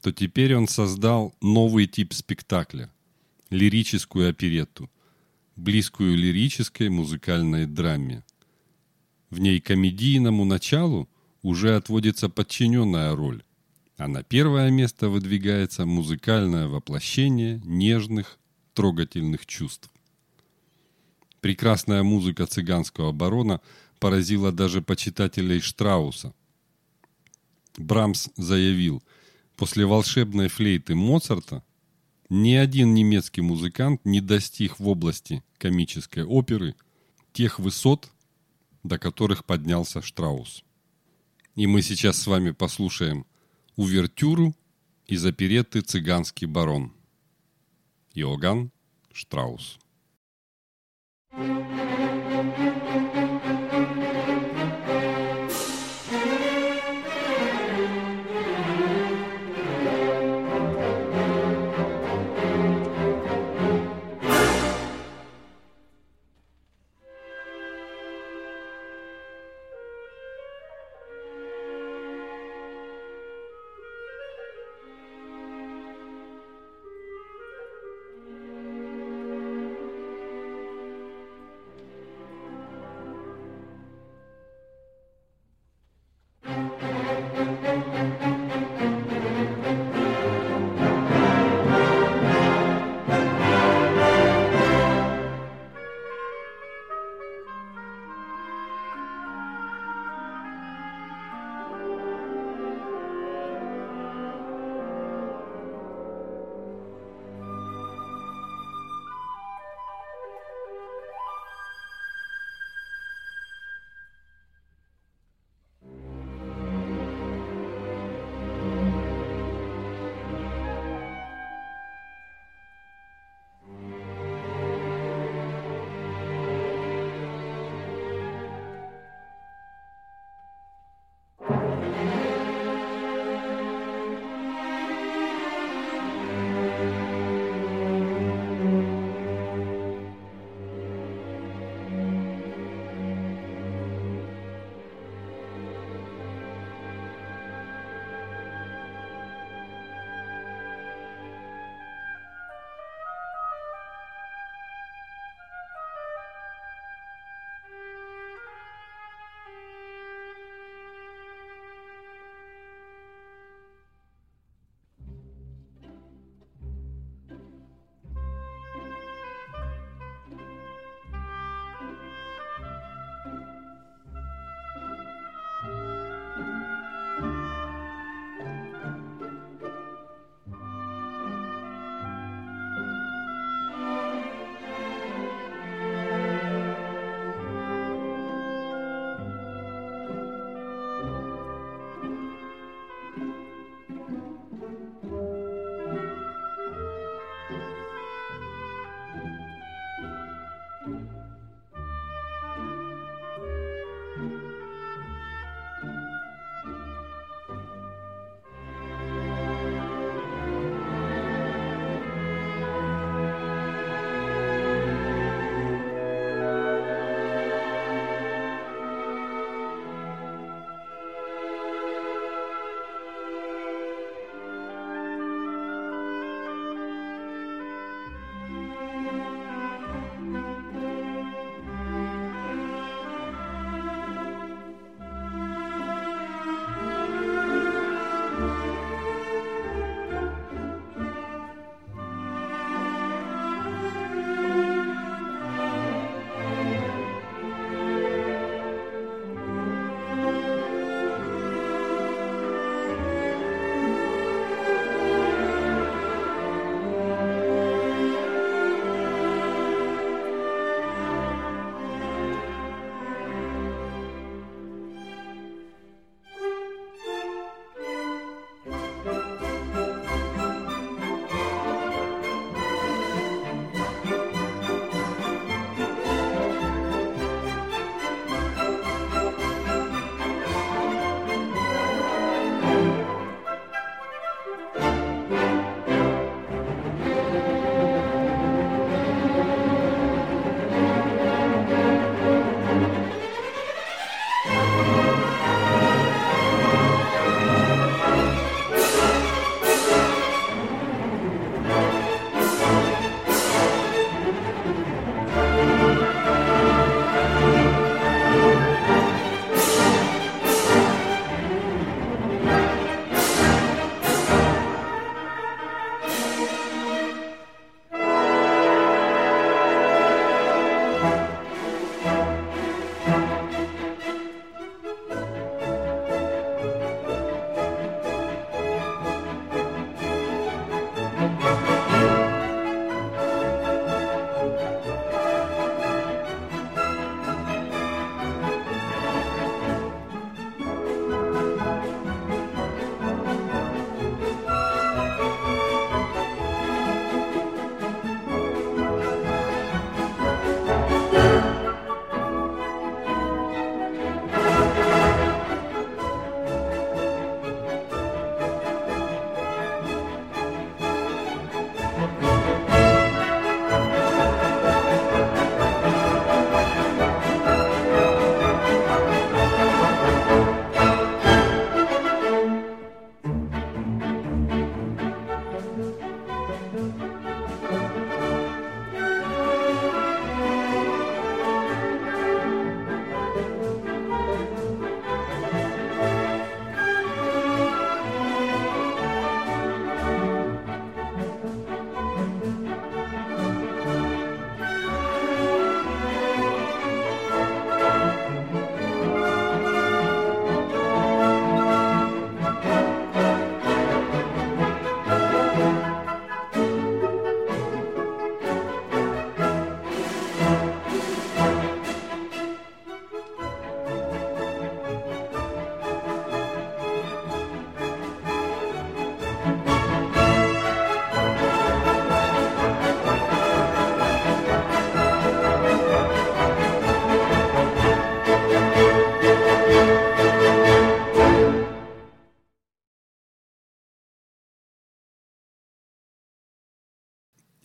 то теперь он создал новый тип спектакля – лирическую оперетту, близкую лирической музыкальной драме. В ней комедийному началу уже отводится подчиненная роль, а на первое место выдвигается музыкальное воплощение нежных, трогательных чувств. Прекрасная музыка цыганского барона поразила даже почитателей Штрауса. Брамс заявил – После волшебной флейты Моцарта ни один немецкий музыкант не достиг в области комической оперы тех высот, до которых поднялся Штраус. И мы сейчас с вами послушаем увертюру из оперетты «Цыганский барон». Иоганн Штраус. Thank you.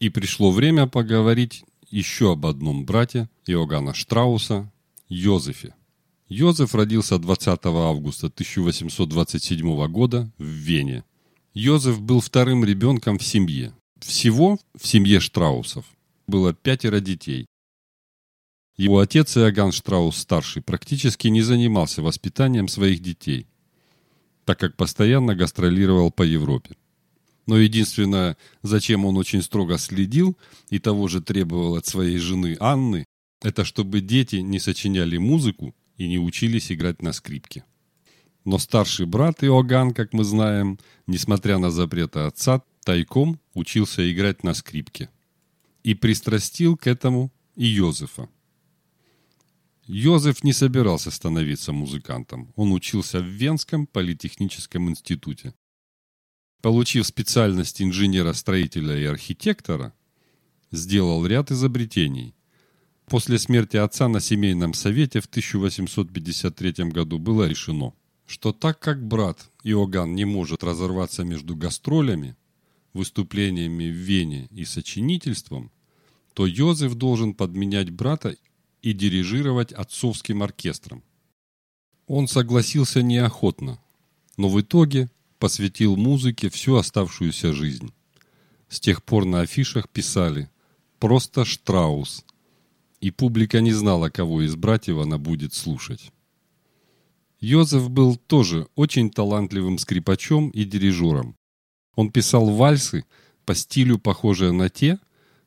И пришло время поговорить еще об одном брате Иоганна Штрауса, Йозефе. Йозеф родился 20 августа 1827 года в Вене. Йозеф был вторым ребенком в семье. Всего в семье Штраусов было пятеро детей. Его отец Иоганн Штраус-старший практически не занимался воспитанием своих детей, так как постоянно гастролировал по Европе. Но единственное, зачем он очень строго следил и того же требовал от своей жены Анны, это чтобы дети не сочиняли музыку и не учились играть на скрипке. Но старший брат Иоганн, как мы знаем, несмотря на запреты отца, тайком учился играть на скрипке. И пристрастил к этому и Йозефа. Йозеф не собирался становиться музыкантом. Он учился в Венском политехническом институте. Получив специальность инженера-строителя и архитектора, сделал ряд изобретений. После смерти отца на семейном совете в 1853 году было решено, что так как брат Иоганн не может разорваться между гастролями, выступлениями в Вене и сочинительством, то Йозеф должен подменять брата и дирижировать отцовским оркестром. Он согласился неохотно, но в итоге посвятил музыке всю оставшуюся жизнь. С тех пор на афишах писали «Просто Штраус», и публика не знала, кого из братьев она будет слушать. Йозеф был тоже очень талантливым скрипачом и дирижером. Он писал вальсы по стилю, похожие на те,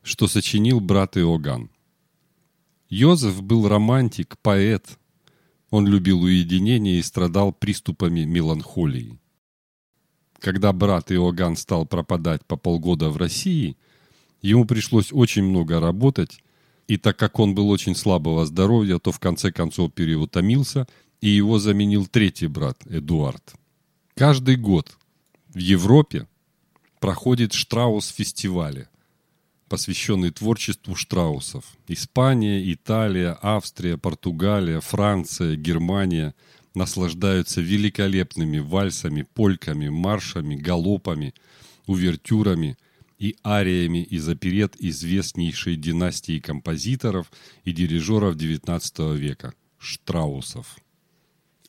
что сочинил брат Иоганн. Йозеф был романтик, поэт. Он любил уединение и страдал приступами меланхолии. Когда брат Иоганн стал пропадать по полгода в России, ему пришлось очень много работать, и так как он был очень слабого здоровья, то в конце концов переутомился, и его заменил третий брат Эдуард. Каждый год в Европе проходит Штраус-фестивали, посвященный творчеству Штраусов. Испания, Италия, Австрия, Португалия, Франция, Германия – наслаждаются великолепными вальсами, польками, маршами, галопами, увертюрами и ариями из оперет известнейшей династии композиторов и дирижеров XIX века – Штраусов.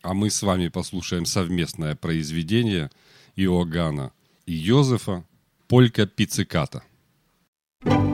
А мы с вами послушаем совместное произведение Иоганна и Йозефа «Полька пицциката». thank you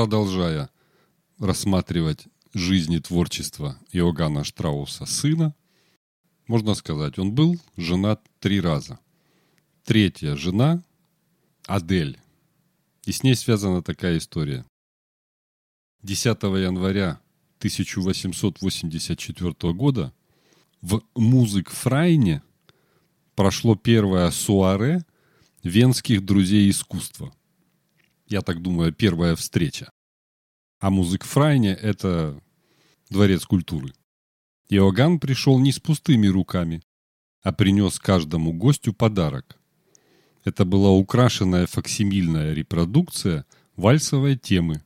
продолжая рассматривать жизнь и творчество Иоганна Штрауса сына, можно сказать, он был женат три раза. Третья жена – Адель. И с ней связана такая история. 10 января 1884 года в Музык-Фрайне прошло первое суаре венских друзей искусства – я так думаю, первая встреча. А музык Фрайне – это дворец культуры. Иоганн пришел не с пустыми руками, а принес каждому гостю подарок. Это была украшенная факсимильная репродукция вальсовой темы,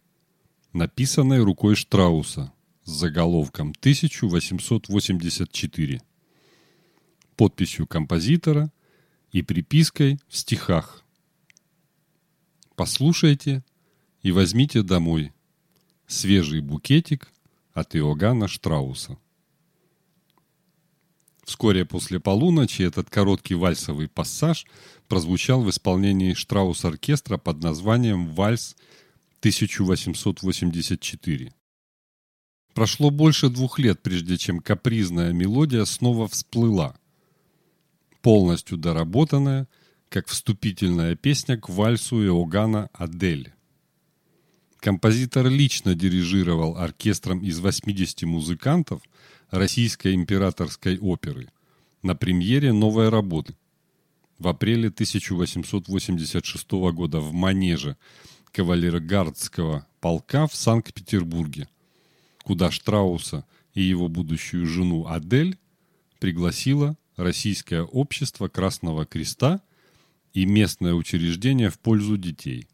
написанной рукой Штрауса с заголовком 1884, подписью композитора и припиской в стихах Послушайте и возьмите домой свежий букетик от Иоганна Штрауса. Вскоре после полуночи этот короткий вальсовый пассаж прозвучал в исполнении Штраус-оркестра под названием «Вальс 1884». Прошло больше двух лет, прежде чем капризная мелодия снова всплыла. Полностью доработанная, как вступительная песня к вальсу Иоганна «Адель». Композитор лично дирижировал оркестром из 80 музыкантов Российской императорской оперы на премьере новой работы в апреле 1886 года в Манеже кавалергардского полка в Санкт-Петербурге, куда Штрауса и его будущую жену Адель пригласило Российское общество Красного Креста и местное учреждение в пользу детей.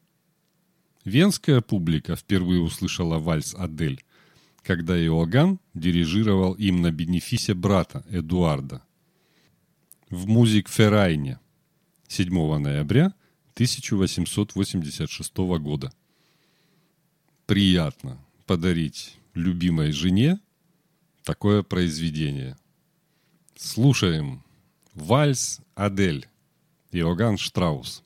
Венская публика впервые услышала вальс «Адель», когда Иоганн дирижировал им на бенефисе брата Эдуарда. В музик-ферайне 7 ноября 1886 года. Приятно подарить любимой жене такое произведение. Слушаем «Вальс Адель» Иоганн Штраус.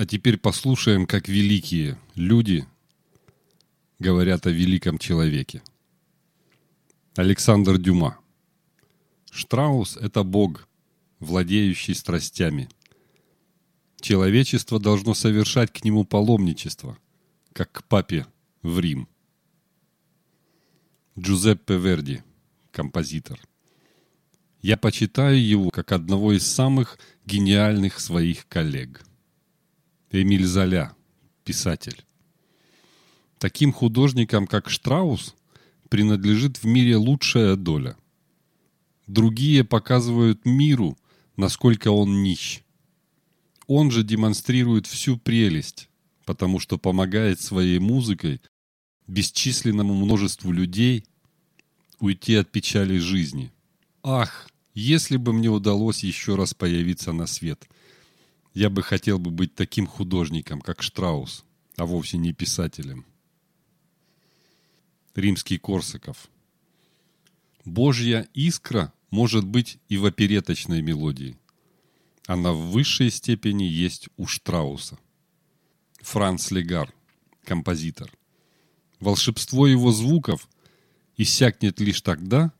А теперь послушаем, как великие люди говорят о великом человеке. Александр Дюма. Штраус – это бог, владеющий страстями. Человечество должно совершать к нему паломничество, как к папе в Рим. Джузеппе Верди, композитор. Я почитаю его как одного из самых гениальных своих коллег – Эмиль Золя, писатель. Таким художникам, как Штраус, принадлежит в мире лучшая доля. Другие показывают миру, насколько он нищ. Он же демонстрирует всю прелесть, потому что помогает своей музыкой бесчисленному множеству людей уйти от печали жизни. Ах, если бы мне удалось еще раз появиться на свет – я бы хотел бы быть таким художником, как Штраус, а вовсе не писателем. Римский Корсаков. Божья искра может быть и в опереточной мелодии. Она в высшей степени есть у Штрауса. Франц Легар, композитор. Волшебство его звуков иссякнет лишь тогда,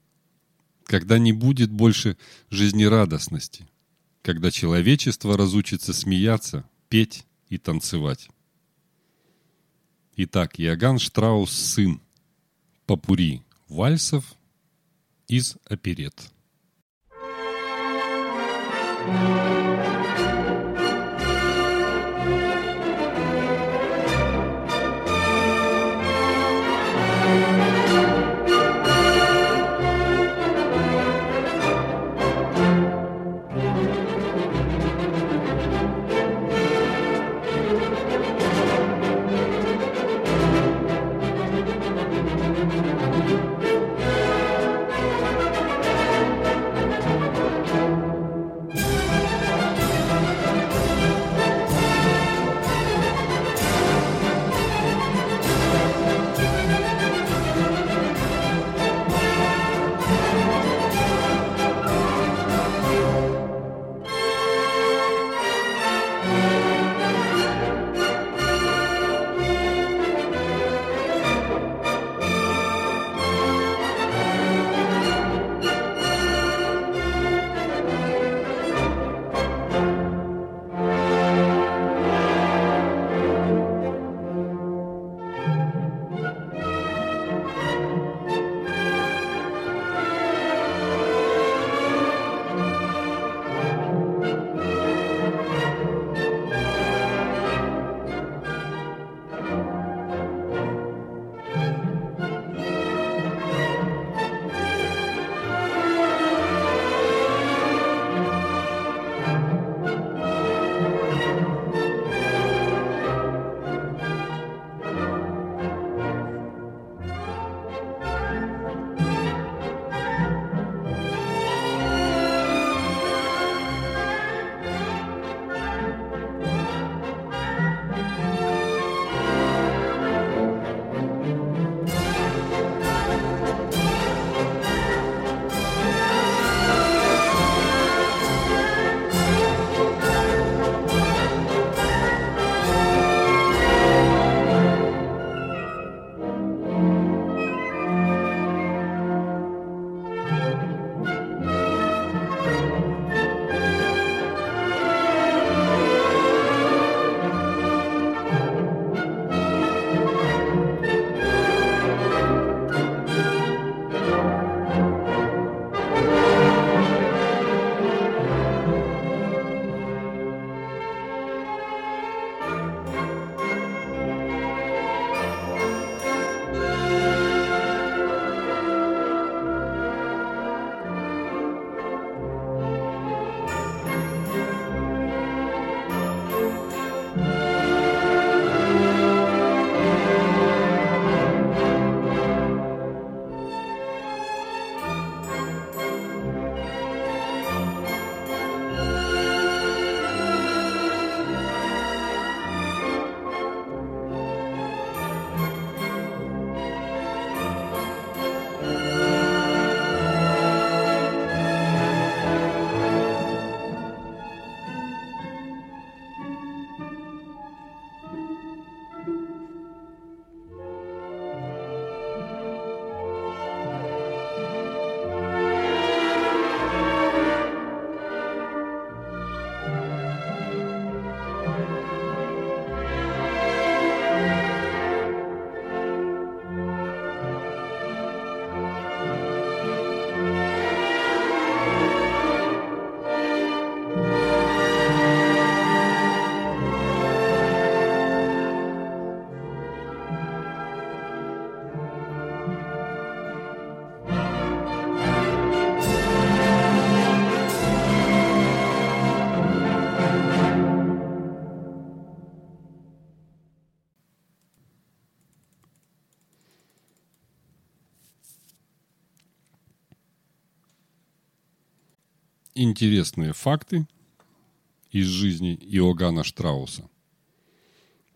когда не будет больше жизнерадостности, когда человечество разучится смеяться, петь и танцевать. Итак, Иоганн Штраус сын. Попури вальсов из оперет. Thank you. Интересные факты из жизни Иоганна Штрауса.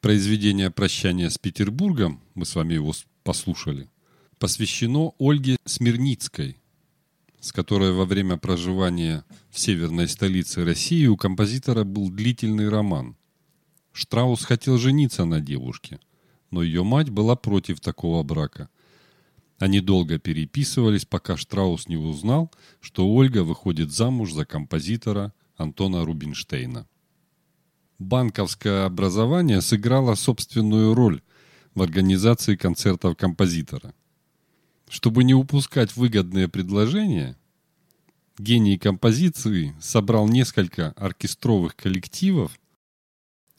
Произведение «Прощание с Петербургом», мы с вами его послушали, посвящено Ольге Смирницкой, с которой во время проживания в северной столице России у композитора был длительный роман. Штраус хотел жениться на девушке, но ее мать была против такого брака. Они долго переписывались, пока Штраус не узнал, что Ольга выходит замуж за композитора Антона Рубинштейна. Банковское образование сыграло собственную роль в организации концертов композитора. Чтобы не упускать выгодные предложения, гений композиции собрал несколько оркестровых коллективов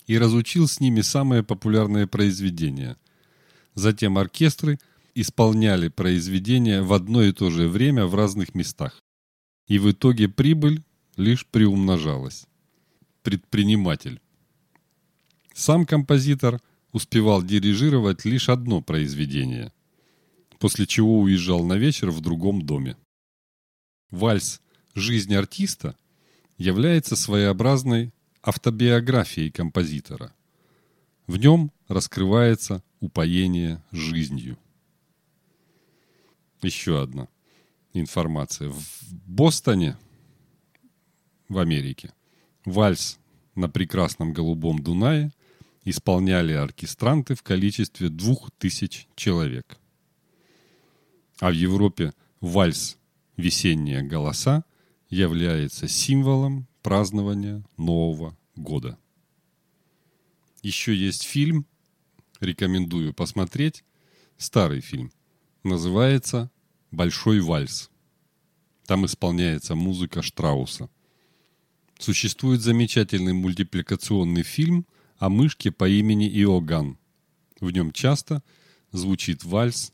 и разучил с ними самые популярные произведения. Затем оркестры исполняли произведения в одно и то же время в разных местах. И в итоге прибыль лишь приумножалась. Предприниматель. Сам композитор успевал дирижировать лишь одно произведение, после чего уезжал на вечер в другом доме. Вальс «Жизнь артиста» является своеобразной автобиографией композитора. В нем раскрывается упоение жизнью. Еще одна информация. В Бостоне, в Америке, вальс на прекрасном голубом Дунае исполняли оркестранты в количестве двух тысяч человек. А в Европе вальс «Весенние голоса» является символом празднования Нового года. Еще есть фильм, рекомендую посмотреть, старый фильм, называется «Большой вальс». Там исполняется музыка Штрауса. Существует замечательный мультипликационный фильм о мышке по имени Иоганн. В нем часто звучит вальс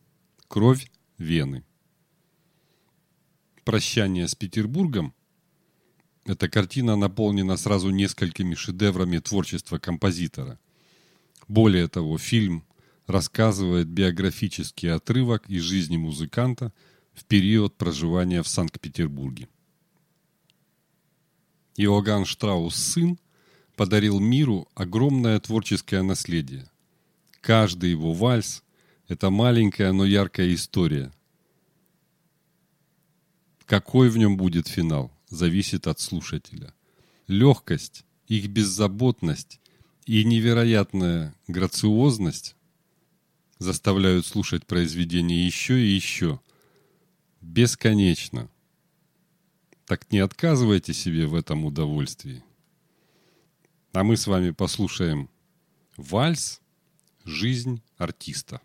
«Кровь Вены». «Прощание с Петербургом» Эта картина наполнена сразу несколькими шедеврами творчества композитора. Более того, фильм рассказывает биографический отрывок из жизни музыканта в период проживания в Санкт-Петербурге. Иоганн Штраус сын подарил миру огромное творческое наследие. Каждый его вальс – это маленькая, но яркая история. Какой в нем будет финал, зависит от слушателя. Легкость, их беззаботность и невероятная грациозность заставляют слушать произведение еще и еще. Бесконечно. Так не отказывайте себе в этом удовольствии. А мы с вами послушаем вальс «Жизнь артиста».